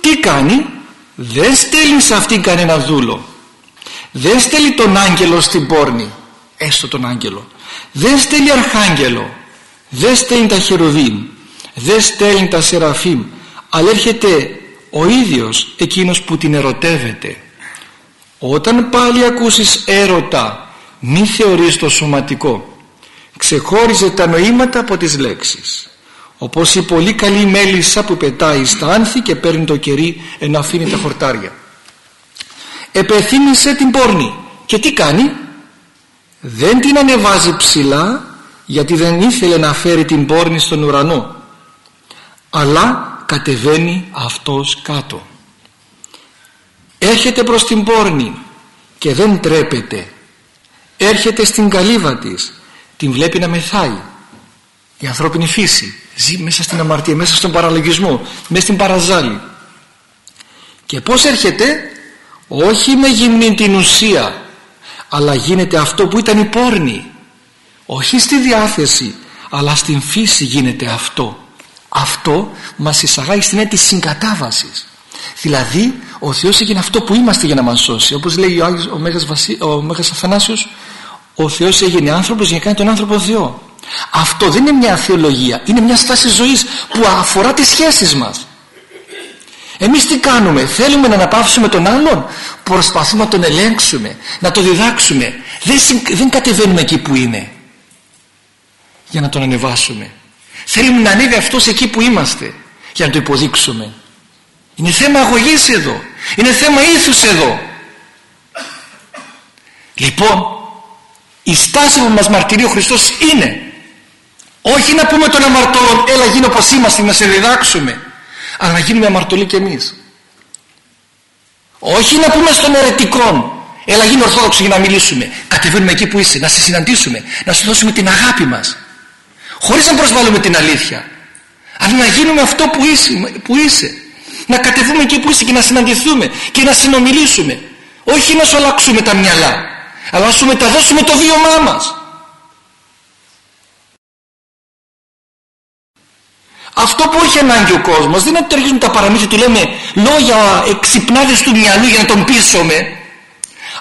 Τι κάνει; Δεν στέλνει σε αυτήν κανένα δούλο. Δεν στέλνει τον άγγελο στην πόρνη. Έστω τον άγγελο. Δεν στέλνει αρχάγγελο. Δεν στέλνει τα χερουβίμ. Δεν στέλνει τα σεραφίμ αλλά έρχεται ο ίδιος εκείνος που την ερωτεύεται όταν πάλι ακούσεις έρωτα μη θεωρείς το σωματικό. Ξεχώριζε τα νοήματα από τις λέξεις. Όπως η πολύ καλή μέλισσα που πετάει στα άνθη και παίρνει το κερί ενώ αφήνει τα χορτάρια. Επεθύμησε την πόρνη. Και τι κάνει; Δεν την ανεβάζει ψηλά γιατί δεν ήθελε να φέρει την πόρνη στον ουρανό. Αλλά κατεβαίνει αυτός κάτω έρχεται προς την πόρνη και δεν τρέπεται. Έρχεται στην καλύβα της την βλέπει να μεθάει. Η ανθρώπινη φύση ζει μέσα στην αμαρτία, μέσα στον παραλογισμό μέσα στην παραζάλη. Και πως έρχεται; Όχι με γυμνή την ουσία αλλά γίνεται αυτό που ήταν η πόρνη. Όχι στη διάθεση αλλά στην φύση γίνεται αυτό. Αυτό μας εισαγάγει στην αίτηση συγκατάβασης δηλαδή ο Θεός έγινε αυτό που είμαστε για να μας σώσει. Όπως λέει ο, Άγιος, ο, Μέγας, Βασί, ο Μέγας Αθανάσιος ο Θεός έγινε άνθρωπος για να κάνει τον άνθρωπο Θεό. Αυτό δεν είναι μια θεολογία είναι μια στάση ζωής που αφορά τις σχέσεις μας. Εμείς τι κάνουμε; Θέλουμε να αναπαύσουμε τον άλλον; Προσπαθούμε να τον ελέγξουμε να τον διδάξουμε. Δεν, δεν κατεβαίνουμε εκεί που είναι για να τον ανεβάσουμε. Θέλουμε να ανέβει αυτός εκεί που είμαστε για να το υποδείξουμε είναι θέμα αγωγής εδώ. Είναι θέμα ήθους εδώ. Λοιπόν η στάση που μας μαρτυρεί ο Χριστός είναι όχι να πούμε τον αμαρτωλό έλα γίνω όπως είμαστε να σε διδάξουμε αλλά να γίνουμε αμαρτωλοί κι εμείς. Όχι να πούμε στον ερετικό έλα γίνω ορθόδοξο για να μιλήσουμε κατεβαίνουμε εκεί που είσαι να σε συναντήσουμε να σου δώσουμε την αγάπη μας. Χωρίς να προσβάλλουμε την αλήθεια. Αλλά να γίνουμε αυτό που είσαι, που είσαι. Να κατεβούμε εκεί που είσαι και να συναντηθούμε και να συνομιλήσουμε. Όχι να σου αλλάξουμε τα μυαλά αλλά να σου μεταδώσουμε το βίωμά μας. Αυτό που έχει ανάγκη ο κόσμος δεν είναι ότι ταιριάζουν τα παραμύθια του λέμε λόγια εξυπνάδες του μυαλού για να τον πείσουμε.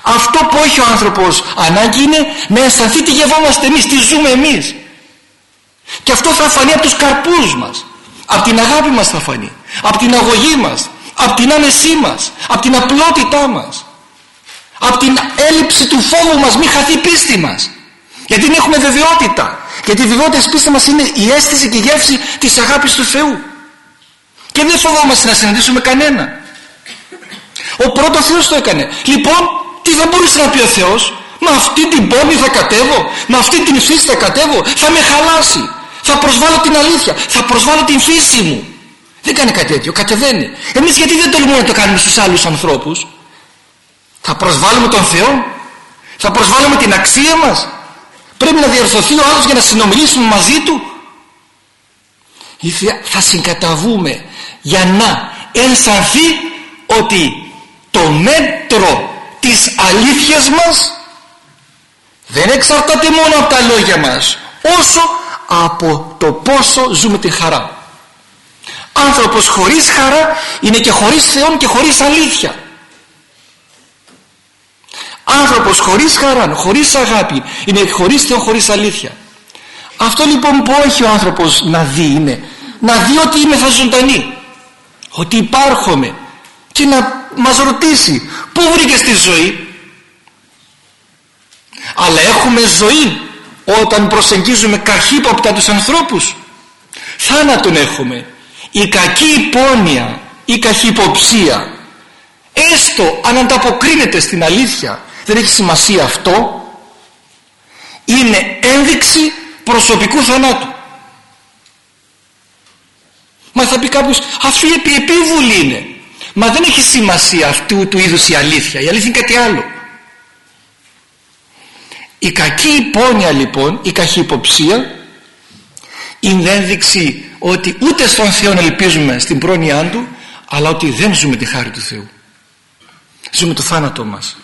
Αυτό που έχει ο άνθρωπος ανάγκη είναι να αισθανθεί τι γευόμαστε εμείς, τι ζούμε εμείς. Και αυτό θα φανεί από τους καρπούς μας. Από την αγάπη μας θα φανεί από την αγωγή μας από την άνεσή μας από την απλότητά μας. Από την έλλειψη του φόβου μας μη χαθεί πίστη μας. Γιατί δεν έχουμε βεβαιότητα. Γιατί η βεβαιότητα της πίστης μας είναι η αίσθηση και η γεύση της αγάπης του Θεού. Και δεν φοβόμαστε να συναντήσουμε κανένα. Ο πρώτος Θεός το έκανε. Λοιπόν τι δεν μπορούσε να πει ο Θεός; Με αυτή την πόλη θα κατέβω. Με αυτή την φύση θα κατέβω. Θα με χαλάσει. Θα προσβάλλω την αλήθεια. Θα προσβάλλω την φύση μου δεν κάνει κάτι τέτοιο κατεβαίνει. Εμείς γιατί δεν τολμούμε να το κάνουμε στους άλλους ανθρώπους; Θα προσβάλλουμε τον Θεό; Θα προσβάλλουμε την αξία μας; Πρέπει να διορθωθεί ο άλλος για να συνομιλήσουμε μαζί του; Ή θα συγκαταβούμε για να ενσανθεί ότι το μέτρο της αλήθειας μας δεν εξαρτάται μόνο από τα λόγια μας όσο από το πόσο ζούμε τη χαρά άνθρωπος χωρίς χαρά είναι και χωρίς Θεόν και χωρίς αλήθεια. Άνθρωπος χωρίς χαρά χωρίς αγάπη είναι χωρίς Θεό χωρίς αλήθεια. Αυτό λοιπόν που έχει ο άνθρωπος να δει είναι να δει ότι είμαι θα ζωντανή ότι υπάρχομαι και να μας ρωτήσει πού βρήκες τη ζωή; Αλλά έχουμε ζωή όταν προσεγγίζουμε καχύποπτα τους ανθρώπους. Θάνατον έχουμε η κακή υπόνοια η καχυποψία έστω αν ανταποκρίνεται στην αλήθεια δεν έχει σημασία αυτό. Είναι ένδειξη προσωπικού θανάτου. Μα θα πει κάποιος αυτή η επίβουλη είναι μα δεν έχει σημασία αυτού του είδους η αλήθεια. Η αλήθεια είναι κάτι άλλο. Η κακή υπόνοια λοιπόν η καχυποψία είναι ένδειξη ότι ούτε στον Θεό ελπίζουμε στην πρόνοιά Του αλλά ότι δεν ζούμε τη χάρη του Θεού. Ζούμε το θάνατό μας.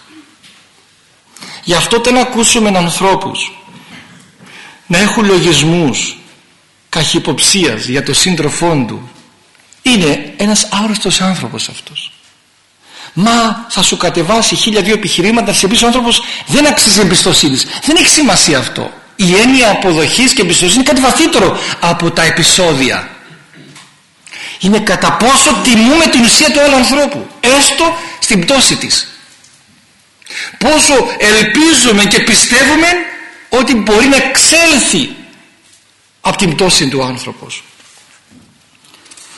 Γι' αυτό όταν ακούσουμε ανθρώπους να έχουν λογισμούς καχυποψίας για το σύντροφό του είναι ένας άρρωστος άνθρωπος αυτός. Μα θα σου κατεβάσει χίλια δύο επιχειρήματα σε πίσω ο άνθρωπος δεν αξίζει εμπιστοσύνης. Δεν έχει σημασία αυτό η έννοια αποδοχής και εμπιστοσύνης είναι κάτι βαθύτερο από τα επεισόδια. Είναι κατά πόσο τιμούμε την ουσία του άλλου ανθρώπου έστω στην πτώση της. Πόσο ελπίζουμε και πιστεύουμε ότι μπορεί να εξέλθει από την πτώση του άνθρωπος.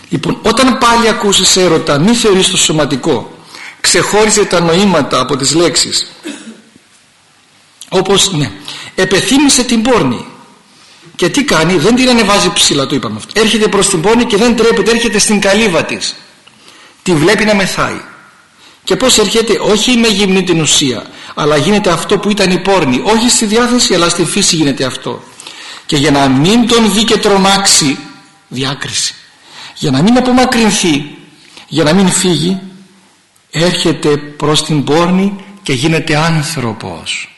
Λοιπόν όταν πάλι ακούσεις έρωτα μη θεωρείς το σωματικό. Ξεχώριζε τα νοήματα από τις λέξεις. Όπως ναι επεθύμησε την πόρνη. Και τι κάνει δεν την ανεβάζει ψηλά το είπαμε αυτό. Έρχεται προς την πόρνη και δεν τρέπεται έρχεται στην καλύβα της. Τη βλέπει να μεθάει. Και πως έρχεται όχι με γυμνή την ουσία αλλά γίνεται αυτό που ήταν η πόρνη. Όχι στη διάθεση αλλά στη φύση γίνεται αυτό. Και για να μην τον δει και τρομάξει διάκριση. Για να μην απομακρυνθεί για να μην φύγει έρχεται προς την πόρνη και γίνεται άνθρωπος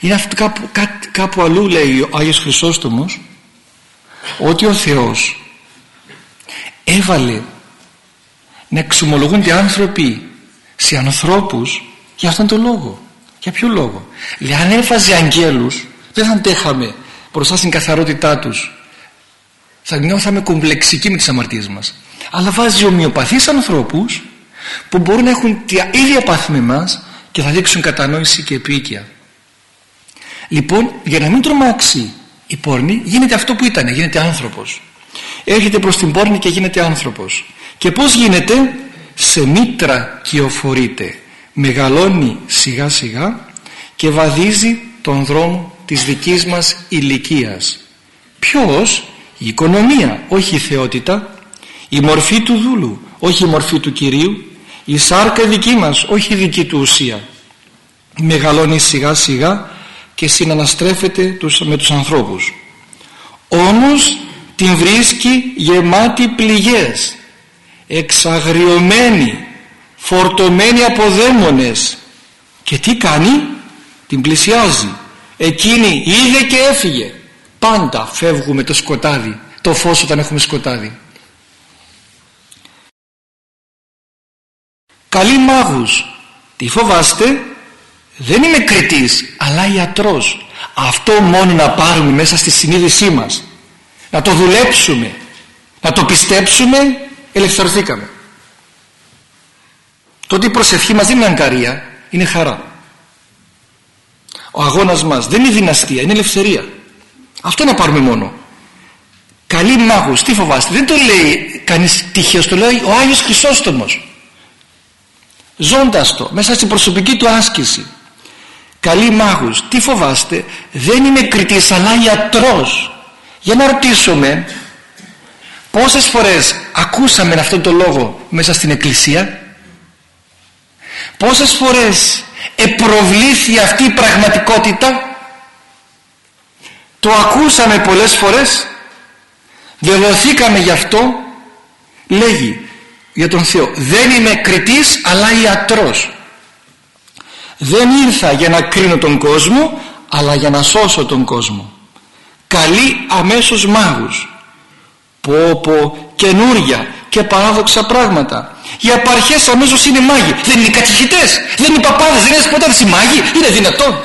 είναι αυτό κάπου, κάπου αλλού λέει ο Άγιος Χρυσόστομος ότι ο Θεός έβαλε να εξομολογούνται άνθρωποι σε ανθρώπους για αυτόν τον λόγο. Για ποιο λόγο; Λέει αν έβαζε αγγέλους δεν θα αντέχαμε μπροστά στην καθαρότητά τους. Θα νιώθαμε κομπλεξικοί με τις αμαρτίες μας. Αλλά βάζει ομοιοπαθείς ανθρώπους που μπορούν να έχουν την ίδια πάθη με εμάς και θα δείξουν κατανόηση και επίοικια λοιπόν για να μην τρομάξει η πόρνη γίνεται αυτό που ήταν γίνεται άνθρωπος. Έρχεται προς την πόρνη και γίνεται άνθρωπος. Και πως γίνεται; Σε μήτρα κυοφορείται. Μεγαλώνει σιγά σιγά και βαδίζει τον δρόμο της δικής μας ηλικίας. Ποιος; Η οικονομία όχι η θεότητα. Η μορφή του δούλου όχι η μορφή του Κυρίου. Η σάρκα δική μας όχι η δική του ουσία. Μεγαλώνει σιγά σιγά και συναναστρέφεται με τους ανθρώπους. Όμως την βρίσκει γεμάτη πληγές εξαγριωμένη φορτωμένη από δαίμονες. Και τι κάνει; Την πλησιάζει. Εκείνη είδε και έφυγε. Πάντα φεύγουμε το σκοτάδι το φως όταν έχουμε σκοτάδι. Καλοί μάγους τι φοβάστε; Δεν είμαι κριτής αλλά ιατρός. Αυτό μόνο να πάρουμε μέσα στη συνείδησή μας. Να το δουλέψουμε. Να το πιστέψουμε ελευθερωθήκαμε. Τότε η προσευχή μας δεν είναι αγκαρία είναι χαρά. Ο αγώνας μας δεν είναι δυναστεία είναι ελευθερία. Αυτό να πάρουμε μόνο. Καλοί μάγους τι φοβάστε δεν το λέει κανείς τυχαίος το λέει ο Άγιος Χρυσόστομος. Ζώντας το μέσα στην προσωπική του άσκηση καλοί μάγους τι φοβάστε δεν είμαι κριτής αλλά ιατρός για να ρωτήσουμε πόσες φορές ακούσαμε αυτόν τον λόγο μέσα στην εκκλησία; Πόσες φορές επροβλήθη αυτή η πραγματικότητα; Το ακούσαμε πολλές φορές βεβαιωθήκαμε γι' αυτό. Λέγει για τον Θεό δεν είμαι κριτής αλλά ιατρός δεν ήρθα για να κρίνω τον κόσμο αλλά για να σώσω τον κόσμο. Καλεί αμέσως μάγους. Πω πω καινούρια και παράδοξα πράγματα. Οι απαρχές αμέσως είναι μάγοι. Δεν είναι κατηχητές. Δεν είναι παπάδες. Δεν είναι σποτάδες οι μάγοι είναι δυνατόν.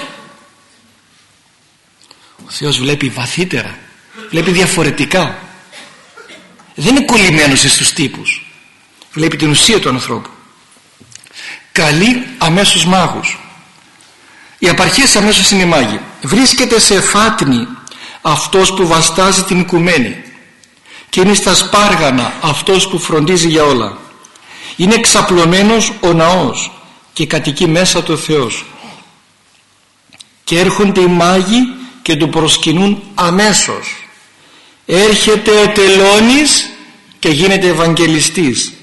Ο Θεός βλέπει βαθύτερα. Βλέπει διαφορετικά. Δεν είναι κολλημένος στους τύπους. Βλέπει την ουσία του ανθρώπου. Καλεί αμέσως μάγους οι απαρχές αμέσως είναι μάγοι. Βρίσκεται σε φάτνη αυτός που βαστάζει την οικουμένη και είναι στα σπάργανα αυτός που φροντίζει για όλα. Είναι εξαπλωμένος ο ναός και κατοικεί μέσα του Θεός. Και έρχονται οι μάγοι και του προσκυνούν αμέσως. Έρχεται ο τελώνης και γίνεται Ευαγγελιστής.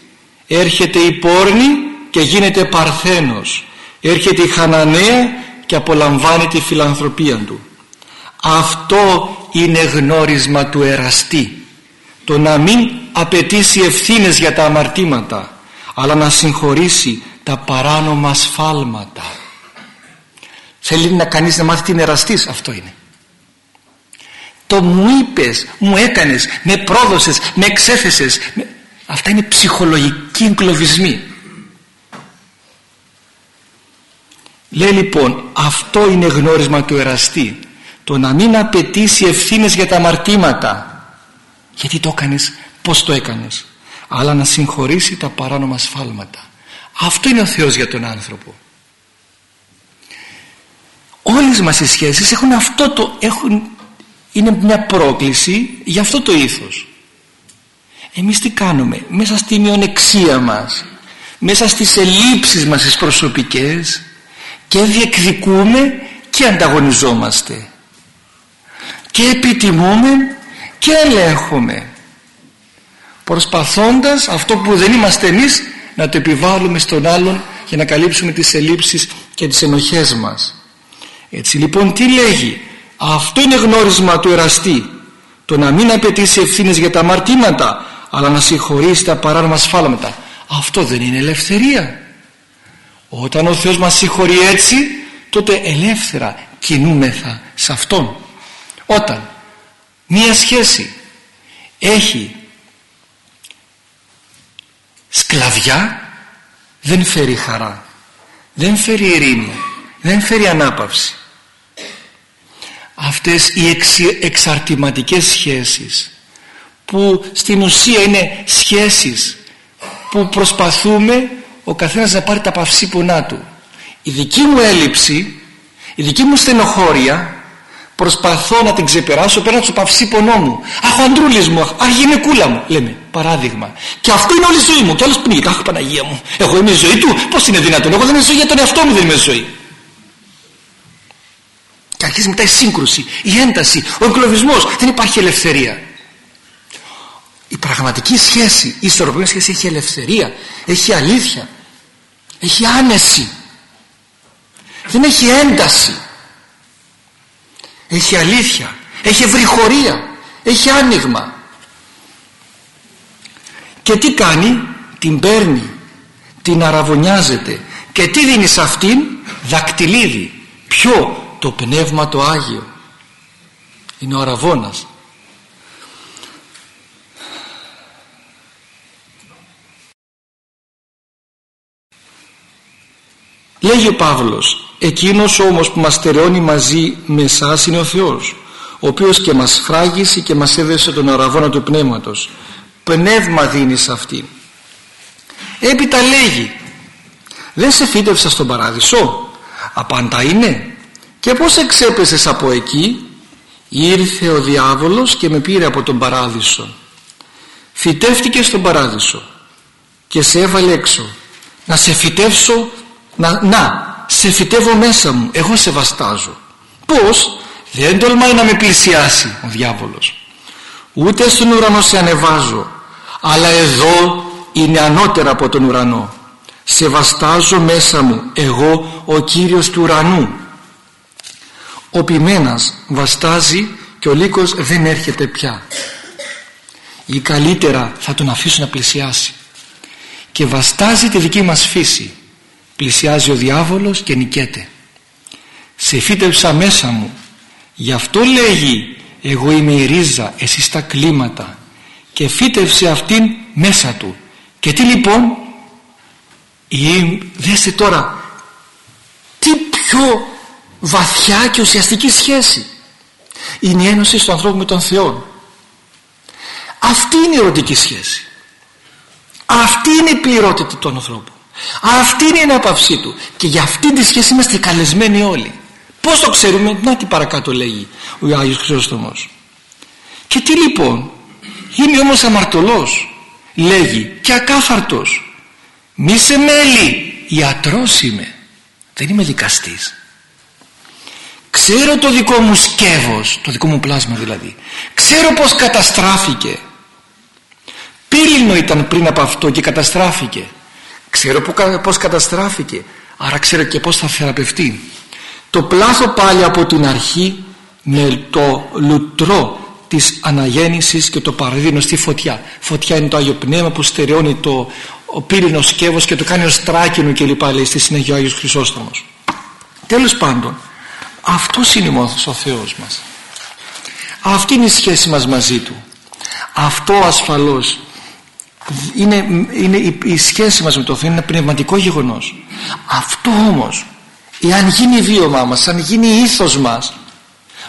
Έρχεται η πόρνη και γίνεται Παρθένος. Έρχεται η Χαναναία και απολαμβάνει τη φιλανθρωπία του. Αυτό είναι γνώρισμα του εραστή. Το να μην απαιτήσει ευθύνες για τα αμαρτήματα αλλά να συγχωρήσει τα παράνομα σφάλματα. Θέλει να κανείς να μάθει την εραστής αυτό είναι. Το μου είπες, μου έκανες, με πρόδωσες, με εξέθεσες αυτά είναι ψυχολογικοί εγκλωβισμοί λέει λοιπόν αυτό είναι γνώρισμα του εραστή το να μην απαιτήσει ευθύνες για τα αμαρτήματα γιατί το έκανες, πως το έκανες. Αλλά να συγχωρήσει τα παράνομα σφάλματα. Αυτό είναι ο Θεός για τον άνθρωπο. Όλες μας οι σχέσεις έχουν αυτό το έχουν, είναι μια πρόκληση για αυτό το ήθος. Εμείς τι κάνουμε; Μέσα στη μειονεξία μας μέσα στις ελλείψεις μας τις προσωπικές και διεκδικούμε και ανταγωνιζόμαστε. Και επιτιμούμε και ελέγχουμε. Προσπαθώντας αυτό που δεν είμαστε εμείς να το επιβάλλουμε στον άλλον για να καλύψουμε τις ελλείψεις και τις ενοχές μας. Έτσι λοιπόν τι λέγει; Αυτό είναι γνώρισμα του εραστή. Το να μην απαιτήσει ευθύνες για τα αμαρτήματα αλλά να συγχωρήσει τα παράνομα σφάλματα. Αυτό δεν είναι ελευθερία όταν ο Θεός μας συγχωρεί έτσι τότε ελεύθερα κινούμεθα σε Αυτόν. Όταν μία σχέση έχει σκλαβιά δεν φέρει χαρά δεν φέρει ειρήνη δεν φέρει ανάπαυση. Αυτές οι εξαρτηματικές σχέσεις που στην ουσία είναι σχέσεις που προσπαθούμε ο καθένας να πάρει τα παυσίπονά του. Η δική μου έλλειψη η δική μου στενοχώρια προσπαθώ να την ξεπεράσω πέραν του παυσίπονό μου. Αχ ο αντρούλης μου, αχ γυναικούλα μου λέμε. Παράδειγμα. Και αυτό είναι όλη η ζωή μου. Και όλος πνίγεται αχ Παναγία μου εγώ είμαι η ζωή του. Πως είναι δυνατόν εγώ δεν είμαι ζωή για τον εαυτό μου δεν είμαι ζωή. Και αρχίζει μετά η σύγκρουση η ένταση, ο εγκλωβισμός. Δεν υπάρχει ελευθερία η πραγματική σχέση η ισορροπημένη σχέση έχει ελευθερία έχει αλήθεια έχει άνεση. Δεν έχει ένταση. Έχει αλήθεια έχει ευρυχωρία έχει άνοιγμα. Και τι κάνει; Την παίρνει την αραβωνιάζεται. Και τι δίνει σε αυτήν; Δακτυλίδι. Ποιο; Το πνεύμα το Άγιο. Είναι ο αραβώνας Λέγει ο Παύλος Εκείνος όμως που μας στερεώνει μαζί με εσάς είναι ο Θεός ο οποίος και μας φράγισε και μας έδεσε τον αραβόνα του πνεύματος. Πνεύμα δίνει σε αυτήν έπειτα λέγει δεν σε φύτευσα στον παράδεισο απαντά είναι. Και πως εξέπεσες από εκεί ήρθε ο διάβολος και με πήρε από τον παράδεισο. Φυτεύτηκε στον παράδεισο και σε έβαλε έξω. Να σε φυτεύσω να, να σε φυτεύω μέσα μου εγώ σε βαστάζω. Πως δεν τολμάει να με πλησιάσει ο διάβολος. Ούτε στον ουρανό σε ανεβάζω αλλά εδώ είναι ανώτερα από τον ουρανό. Σε βαστάζω μέσα μου εγώ ο Κύριος του ουρανού ο ποιμένας βαστάζει και ο λύκος δεν έρχεται πια. Ή καλύτερα θα τον αφήσω να πλησιάσει. Και βαστάζει τη δική μας φύση πλησιάζει ο διάβολος και νικέται. Σε φύτεψα μέσα μου. Γι' αυτό λέγει εγώ είμαι η ρίζα εσύ τα κλίματα και φύτευσε αυτήν μέσα του. Και τι λοιπόν; Ή, δέστε τώρα τι πιο βαθιά και ουσιαστική σχέση είναι η ένωση του ανθρώπου με τον Θεό. Αυτή είναι η ερωτική σχέση. Αυτή είναι η πληρότητα του ανθρώπου αυτή είναι η ανάπαυσή του. Και για αυτή τη σχέση είμαστε καλεσμένοι όλοι. Πως το ξέρουμε; Να τι παρακάτω λέγει ο Άγιος Χρυσόστομος. Και τι λοιπόν; Είμαι όμως αμαρτωλός. Λέγει και ακάθαρτος. Μη σε μέλη ιατρός είμαι. Δεν είμαι δικαστής ξέρω το δικό μου σκεύος το δικό μου πλάσμα δηλαδή. Ξέρω πως καταστράφηκε. Πύρινο ήταν πριν από αυτό και καταστράφηκε ξέρω πως καταστράφηκε. Άρα ξέρω και πως θα θεραπευτεί. Το πλάθο πάλι από την αρχή με το λουτρό της αναγέννησης και το παραδίνω στη φωτιά. Φωτιά είναι το Άγιο Πνεύμα που στερεώνει το ο πύρινος σκεύος και το κάνει ως τράκινο και λοιπά λέει στη συνέχεια ο Άγιος Χρυσόστομος. Τέλος πάντων αυτός είναι μόνος ο Θεός μας. Αυτή είναι η σχέση μας μαζί Του. Αυτό ασφαλώς είναι, είναι η, η, σχέση μας με το Θεό είναι ένα πνευματικό γεγονός. Αυτό όμως εάν γίνει βίωμά μας αν γίνει ήθος μας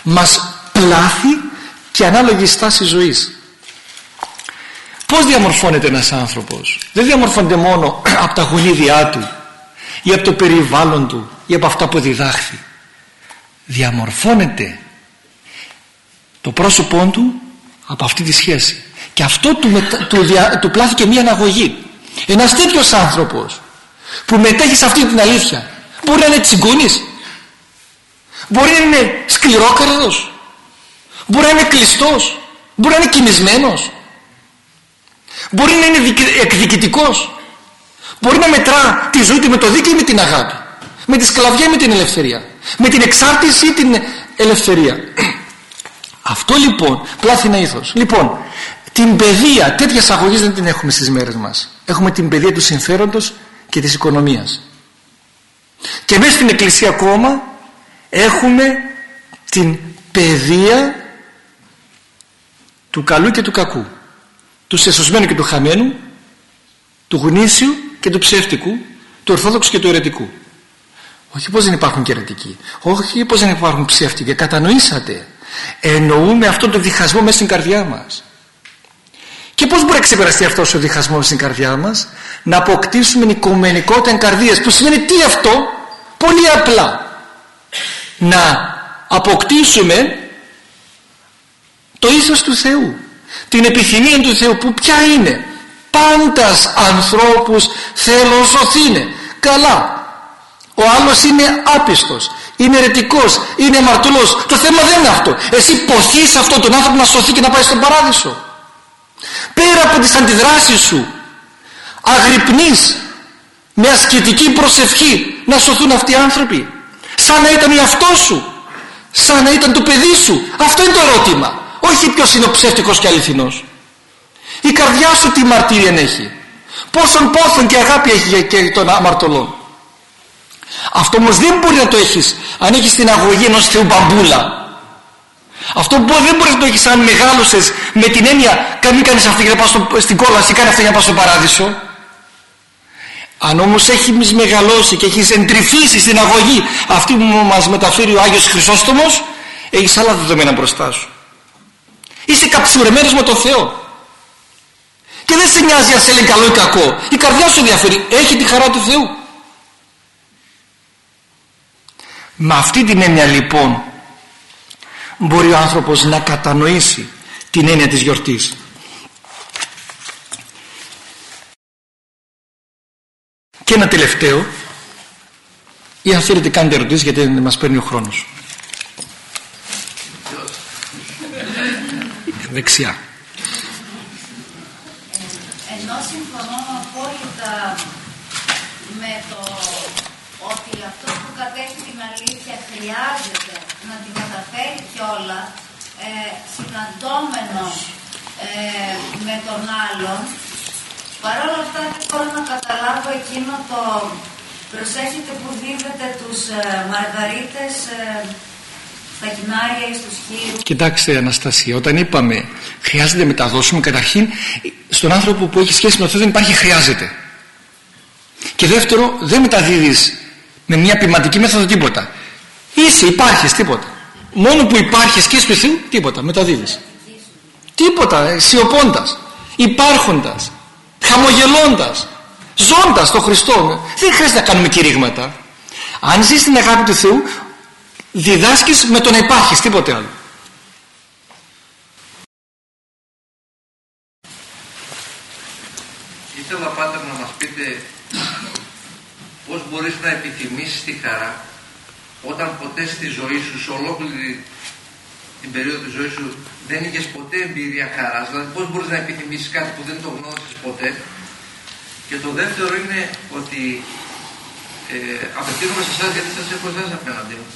μας πλάθει και ανάλογη στάση ζωής. Πως διαμορφώνεται ένας άνθρωπος; Δεν διαμορφώνεται μόνο από τα γονίδια του ή από το περιβάλλον του ή από αυτά που διδάχθη. Διαμορφώνεται το πρόσωπό του από αυτή τη σχέση και αυτό του, του, του πλάθηκε μια αναγωγή. Ένας τέτοιος άνθρωπος που μετέχει σε αυτή την αλήθεια μπορεί να είναι τσιγκούνης μπορεί να είναι σκληρόκαρδος μπορεί να είναι κλειστός μπορεί να είναι κοιμισμένος μπορεί να είναι εκδικητικός μπορεί να μετρά τη ζωή του με το δίκαιο ή με την αγάπη με τη σκλαβιά ή με την ελευθερία με την εξάρτηση ή την ελευθερία. Αυτό λοιπόν πλάθει ένα ήθος. Λοιπόν την παιδεία τέτοια αγωγής δεν την έχουμε στις μέρες μας. Έχουμε την παιδεία του συμφέροντος και της οικονομίας. Και μέσα στην εκκλησία ακόμα έχουμε την παιδεία του καλού και του κακού. Του σεσωσμένου και του χαμένου του γνήσιου και του ψεύτικου του ορθόδοξου και του αιρετικού. Όχι πως δεν υπάρχουν και αιρετικοί. Όχι πως δεν υπάρχουν ψεύτικοι. Κατανοήσατε. Εννοούμε αυτόν τον διχασμό μέσα στην καρδιά μας και πως μπορεί να ξεπεραστεί αυτός ο διχασμός στην καρδιά μας; Να αποκτήσουμε οικουμενικότητα εν καρδίας που σημαίνει τι αυτό; Πολύ απλά. Να αποκτήσουμε το ίσως του Θεού την επιθυμία του Θεού που ποια είναι; Πάντας ανθρώπους θέλω σωθήνε καλά. Ο άλλος είναι άπιστος είναι ερετικός, είναι αμαρτωλός. Το θέμα δεν είναι αυτό. Εσύ ποθείς αυτόν τον άνθρωπο να σωθεί και να πάει στον παράδεισο πέρα από τις αντιδράσεις σου αγρυπνείς με ασκητική προσευχή να σωθούν αυτοί οι άνθρωποι. Σαν να ήταν εαυτός σου σαν να ήταν το παιδί σου. Αυτό είναι το ερώτημα. Όχι ποιος είναι ο ψεύτικος και αληθινός. Η καρδιά σου τι μαρτύρια έχει πόσον πόθον και αγάπη έχει και τον αμαρτωλό. Αυτό όμως δεν μπορεί να το έχεις αν έχεις την αγωγή ενός θεού μπαμπούλα αυτό δεν μπορείς να το έχεις αν μεγάλωσες με την έννοια μην κάνεις αυτό για να πας στην κόλαση κάνει αυτό για να πας στο παράδεισο αν όμως έχεις μεγαλώσει και έχεις εντρυφήσει στην αγωγή αυτή που μας μεταφέρει ο Άγιος Χρυσόστομος έχεις άλλα δεδομένα μπροστά σου. Είσαι καψουρεμένος με τον Θεό. Και δεν σε νοιάζει αν σε λέει καλό ή κακό. Η καρδιά σου ενδιαφέρει. Έχει τη χαρά του Θεού. Με αυτή την έννοια λοιπόν μπορεί ο άνθρωπος να κατανοήσει την έννοια της γιορτής. Και ένα τελευταίο, ή αν θέλετε κάντε ερωτήσεις γιατί δεν μας παίρνει ο χρόνος. Δεξιά. Ενώ συμφωνώ απόλυτα με το ότι αυτό που κατέχει την αλήθεια χρειάζεται καταφέρει κιόλα ε, συναντώμενος ε, με τον άλλον Παρ' όλα αυτά δεν μπορώ να καταλάβω εκείνο το προσέχετε που δίδετε τους ε, μαργαρίτες ε, στα κοινάρια ή στους χείρους. Κοιτάξτε Αναστασία, όταν είπαμε χρειάζεται να μεταδώσουμε καταρχήν στον άνθρωπο που έχει σχέση με το Θεό δεν υπάρχει χρειάζεται. Και δεύτερο δεν μεταδίδεις με μια ποιηματική μέθοδο τίποτα. Είσαι, υπάρχεις, τίποτα. Μόνο που υπάρχεις σχέση με Θεού, τίποτα, μεταδίδεις. Τίποτα, ε, σιωπώντας, υπάρχοντας, χαμογελώντας ζώντας τον Χριστό. Δεν χρειάζεται να κάνουμε κηρύγματα. Αν ζεις την αγάπη του Θεού διδάσκεις με το να υπάρχεις τίποτε άλλο. Ήθελα πάντα να μας πείτε πώς μπορείς να επιθυμήσεις τη χαρά όταν ποτέ στη ζωή σου, σε ολόκληρη την περίοδο της ζωής σου δεν είχες ποτέ εμπειρία χαράς. Δηλαδή πώς μπορείς να επιθυμήσεις κάτι που δεν το γνώρισες ποτέ; Και το δεύτερο είναι ότι ε, απευθύνομαι σε εσάς γιατί σας έχω εσάς απέναντι μου.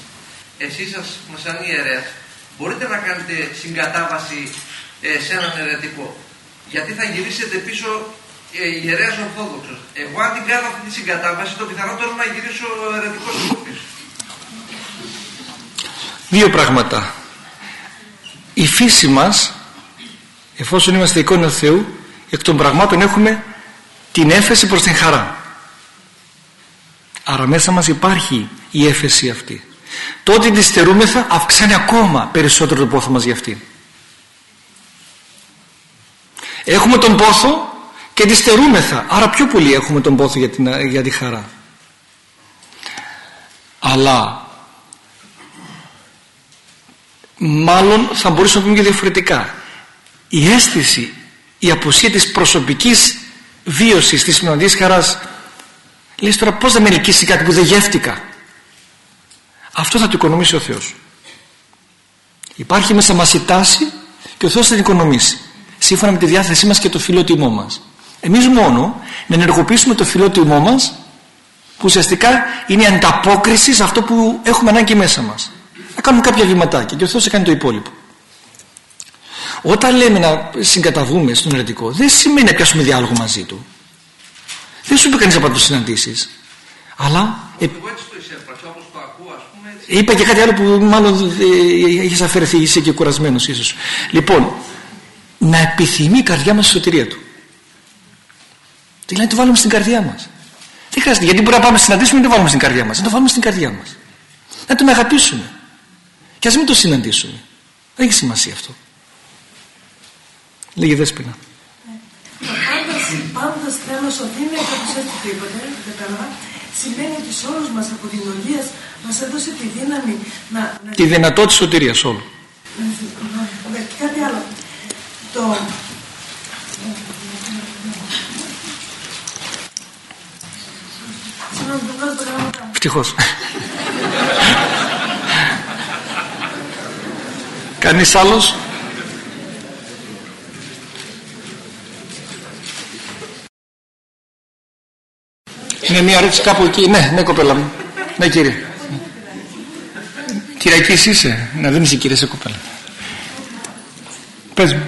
Εσείς σας, σαν ιερέας μπορείτε να κάνετε συγκατάβαση ε, σε έναν αιρετικό; Γιατί θα γυρίσετε πίσω ε, ιερέας Ορθόδοξος. Εγώ αν την κάνω αυτή τη συγκατάβαση το πιθανότερο να γυρίσω αιρετικός. πίσω Δύο πράγματα. Η φύση μας εφόσον είμαστε εικόνα Θεού εκ των πραγμάτων έχουμε την έφεση προς την χαρά. Άρα μέσα μας υπάρχει η έφεση αυτή. Τότε τη στερούμεθα αυξάνει ακόμα περισσότερο το πόθο μας για αυτή έχουμε τον πόθο και τη στερούμεθα. Άρα πιο πολύ έχουμε τον πόθο για, την, για τη χαρά. Αλλά μάλλον θα μπορούσαμε να πούμε και διαφορετικά. Η αίσθηση η αποσία της προσωπικής βίωσης της σημαντικής χαράς λες τώρα πως θα με ελκύσει κάτι που δεν γεύτηκα. Αυτό θα το οικονομήσει ο Θεός. Υπάρχει μέσα μας η τάση και ο Θεός θα την οικονομήσει σύμφωνα με τη διάθεσή μας και το φιλότιμό μας. Εμείς μόνο να ενεργοποιήσουμε το φιλότιμό μας που ουσιαστικά είναι η ανταπόκριση σε αυτό που έχουμε ανάγκη μέσα μας να κάνουμε κάποια βηματάκια και ο Θεός θα κάνει το υπόλοιπο. Όταν λέμε να συγκαταβούμε στον ερετικό δεν σημαίνει να πιάσουμε διάλογο μαζί του. Δεν σου είπε κανείς από το συναντήσεις. Αλλά ε, είπα και κάτι άλλο που μάλλον ε, έχεις αφαιρεθεί είσαι και κουρασμένος ίσως λοιπόν να επιθυμεί η καρδιά μας τη σωτηρία του. Δηλαδή να το βάλουμε στην καρδιά μας. Δεν χρειάζεται γιατί μπορεί να πάμε συναντήσουμε να το βάλουμε στην καρδιά μας. Να το βάλουμε στην καρδιά μας. Να τον αγαπήσουμε και ας μην το συναντήσουμε δεν έχει σημασία αυτό Λέγε δέσποινα. Πάντως θέλω ότι είναι κάποιος έτσι τίποτε, κατάλαβα, σημαίνει ότι σε όλους μας από την Ογίας μας έδωσε τη δύναμη να... Τη δυνατότητα σωτηρίας όλου. Ναι, και κάτι άλλο. Το... Ευτυχώς. Κανείς άλλος; Είναι μια ερώτηση κάπου εκεί. Ναι, ναι κοπέλα μου. Ναι κύριε. Κυριακής είσαι; Να δεν είσαι κύριε σε κοπέλα. Πες μου.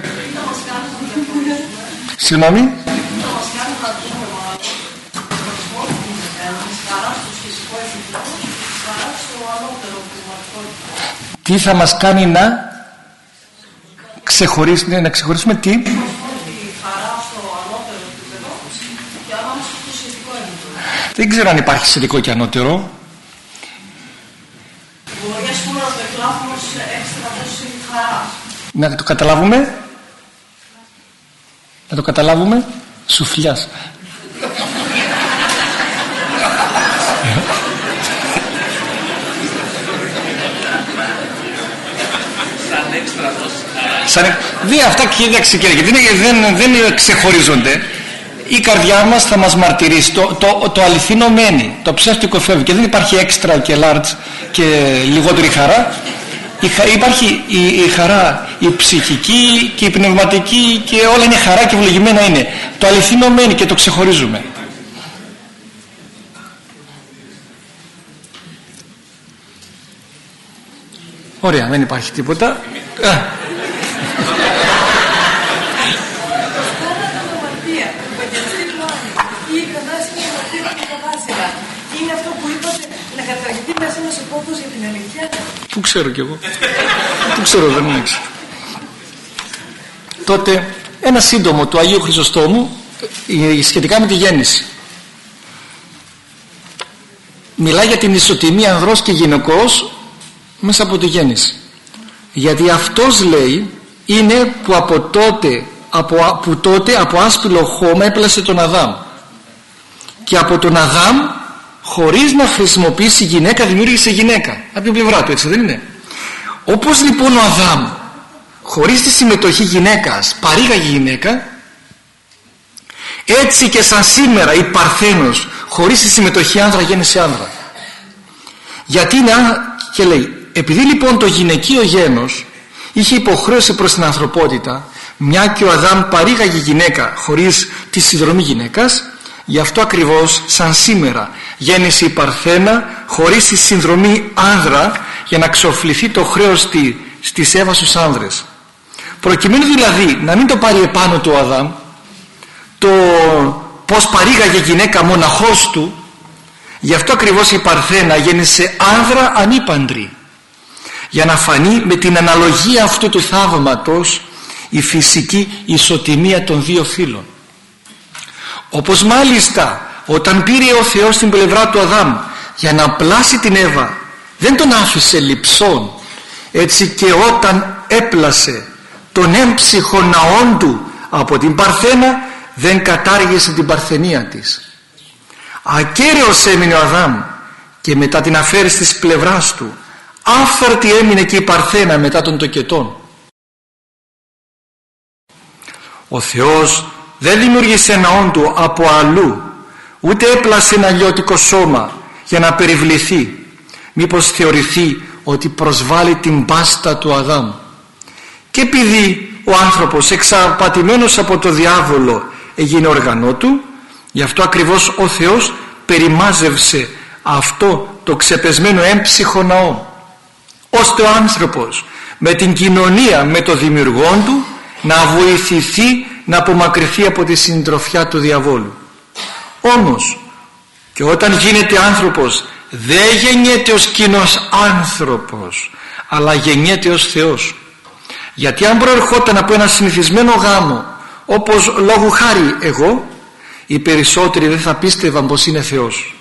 Συγγνώμη. Τι θα μας κάνει να ξεχωρίσουμε, να ξεχωρίσουμε τι; Δεν ξέρω αν υπάρχει σχετικό και ανώτερο. Μπορεί ας πούμε να το εκλάβουμε ως έξτρα δόση χαράς. Να το καταλάβουμε. Να το καταλάβουμε. Σουφλιάς. Σαν... Δε αυτά και δεν, δεν, δεν ξεχωρίζονται. Η καρδιά μας θα μας μαρτυρήσει. Το, το, αληθινό μένει. Το ψεύτικο φεύγει. Και δεν υπάρχει έξτρα και large και λιγότερη χαρά. Η, υπάρχει η, χαρά, η ψυχική και η πνευματική και όλα είναι χαρά και ευλογημένα είναι. Το αληθινό μένει και το ξεχωρίζουμε. Ωραία, δεν υπάρχει τίποτα. Ε, Πού ξέρω κι εγώ. Πού ξέρω, δεν είναι Τότε ένα σύντομο του Αγίου Χρυσοστόμου ε, σχετικά με τη γέννηση. Μιλάει για την ισοτιμία ανδρός και γυναικός μέσα από τη γέννηση. Γιατί αυτός λέει είναι που από τότε από, που τότε από άσπυλο χώμα έπλασε τον Αδάμ και από τον Αδάμ χωρίς να χρησιμοποιήσει γυναίκα δημιούργησε γυναίκα. Από την πλευρά του έτσι δεν είναι; Όπως λοιπόν ο Αδάμ χωρίς τη συμμετοχή γυναίκας παρήγαγε γυναίκα έτσι και σαν σήμερα η Παρθένος χωρίς τη συμμετοχή άνδρα γέννησε άνδρα. Γιατί είναι και λέει επειδή λοιπόν το γυναικείο γένος είχε υποχρέωση προς την ανθρωπότητα μια και ο Αδάμ παρήγαγε γυναίκα χωρίς τη συνδρομή γυναίκας γι' αυτό ακριβώς σαν σήμερα γέννησε η Παρθένα χωρίς τη συνδρομή άνδρα για να ξοφληθεί το χρέος τη, στις Εύα στους άνδρες. Προκειμένου δηλαδή να μην το πάρει επάνω του ο Αδάμ το πως παρήγαγε γυναίκα μοναχός του γι' αυτό ακριβώς η Παρθένα γέννησε άνδρα ανήπαντρη για να φανεί με την αναλογία αυτού του θαύματος η φυσική ισοτιμία των δύο φύλων. Όπως μάλιστα όταν πήρε ο Θεός την πλευρά του Αδάμ για να πλάσει την Εύα δεν τον άφησε λειψόν έτσι και όταν έπλασε τον έμψυχο ναόν του από την Παρθένα δεν κατάργησε την παρθενία της. Ακέραιος έμεινε ο Αδάμ και μετά την αφαίρεση της πλευράς του άφθαρτη έμεινε και η Παρθένα μετά των τοκετών. Ο Θεός δεν δημιούργησε ναόν του από αλλού ούτε έπλασε ένα λιώτικο σώμα για να περιβληθεί. Μήπως θεωρηθεί ότι προσβάλλει την πάστα του Αδάμ. Και επειδή ο άνθρωπος εξαπατημένος από το διάβολο έγινε οργανό του γι' αυτό ακριβώς ο Θεός περιμάζευσε αυτό το ξεπεσμένο έμψυχο ναό. Ώστε ο άνθρωπος με την κοινωνία με το δημιουργόν του να βοηθηθεί να απομακρυνθεί από τη συντροφιά του διαβόλου όμως και όταν γίνεται άνθρωπος δεν γεννιέται ως κοινός άνθρωπος αλλά γεννιέται ως Θεός. Γιατί αν προερχόταν από ένα συνηθισμένο γάμο όπως λόγου χάρη εγώ οι περισσότεροι δεν θα πίστευαν πως είναι Θεός.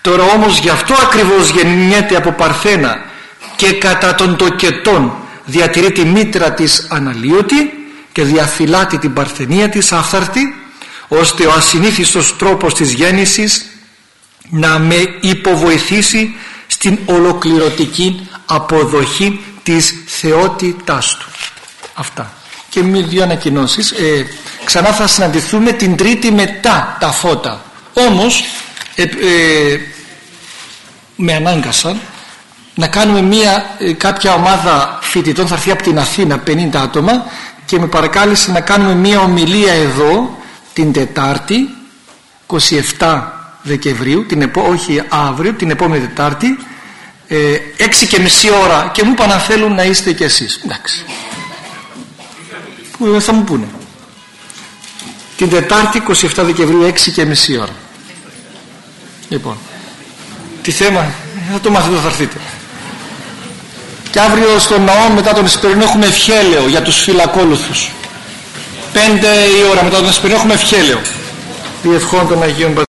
Τώρα όμως γι' αυτό ακριβώς γεννιέται από παρθένα και κατά των τοκετών διατηρεί τη μήτρα της αναλύωτη και διαφυλάτει την παρθενία της άφθαρτη ώστε ο ασυνήθιστος τρόπος της γέννησης να με υποβοηθήσει στην ολοκληρωτική αποδοχή της θεότητάς του. Αυτά. Και με δύο ανακοινώσεις. Ε, ξανά θα συναντηθούμε την τρίτη μετά τα φώτα. Όμως ε, ε, με ανάγκασαν να κάνουμε μια, ε, κάποια ομάδα φοιτητών θα έρθει από την Αθήνα 50 άτομα και με παρακάλεσε να κάνουμε μια ομιλία εδώ την Τετάρτη 27 Δεκεμβρίου την επό, όχι αύριο την επόμενη Τετάρτη ε, 6 και μισή ώρα και μου είπαν να θέλουν να είστε κι εσείς εντάξει. Που θα μου πούνε. Την Τετάρτη 27 Δεκεμβρίου 6 και μισή ώρα. Λοιπόν τι θέμα θα το μάθετε θα έρθείτε. Και αύριο στο ναό μετά τον Εσπερινό έχουμε ευχέλαιο για τους φυλακόλουθους. Πέντε η ώρα μετά τον Εσπερινό έχουμε ευχέλαιο. Διευχών των Αγίων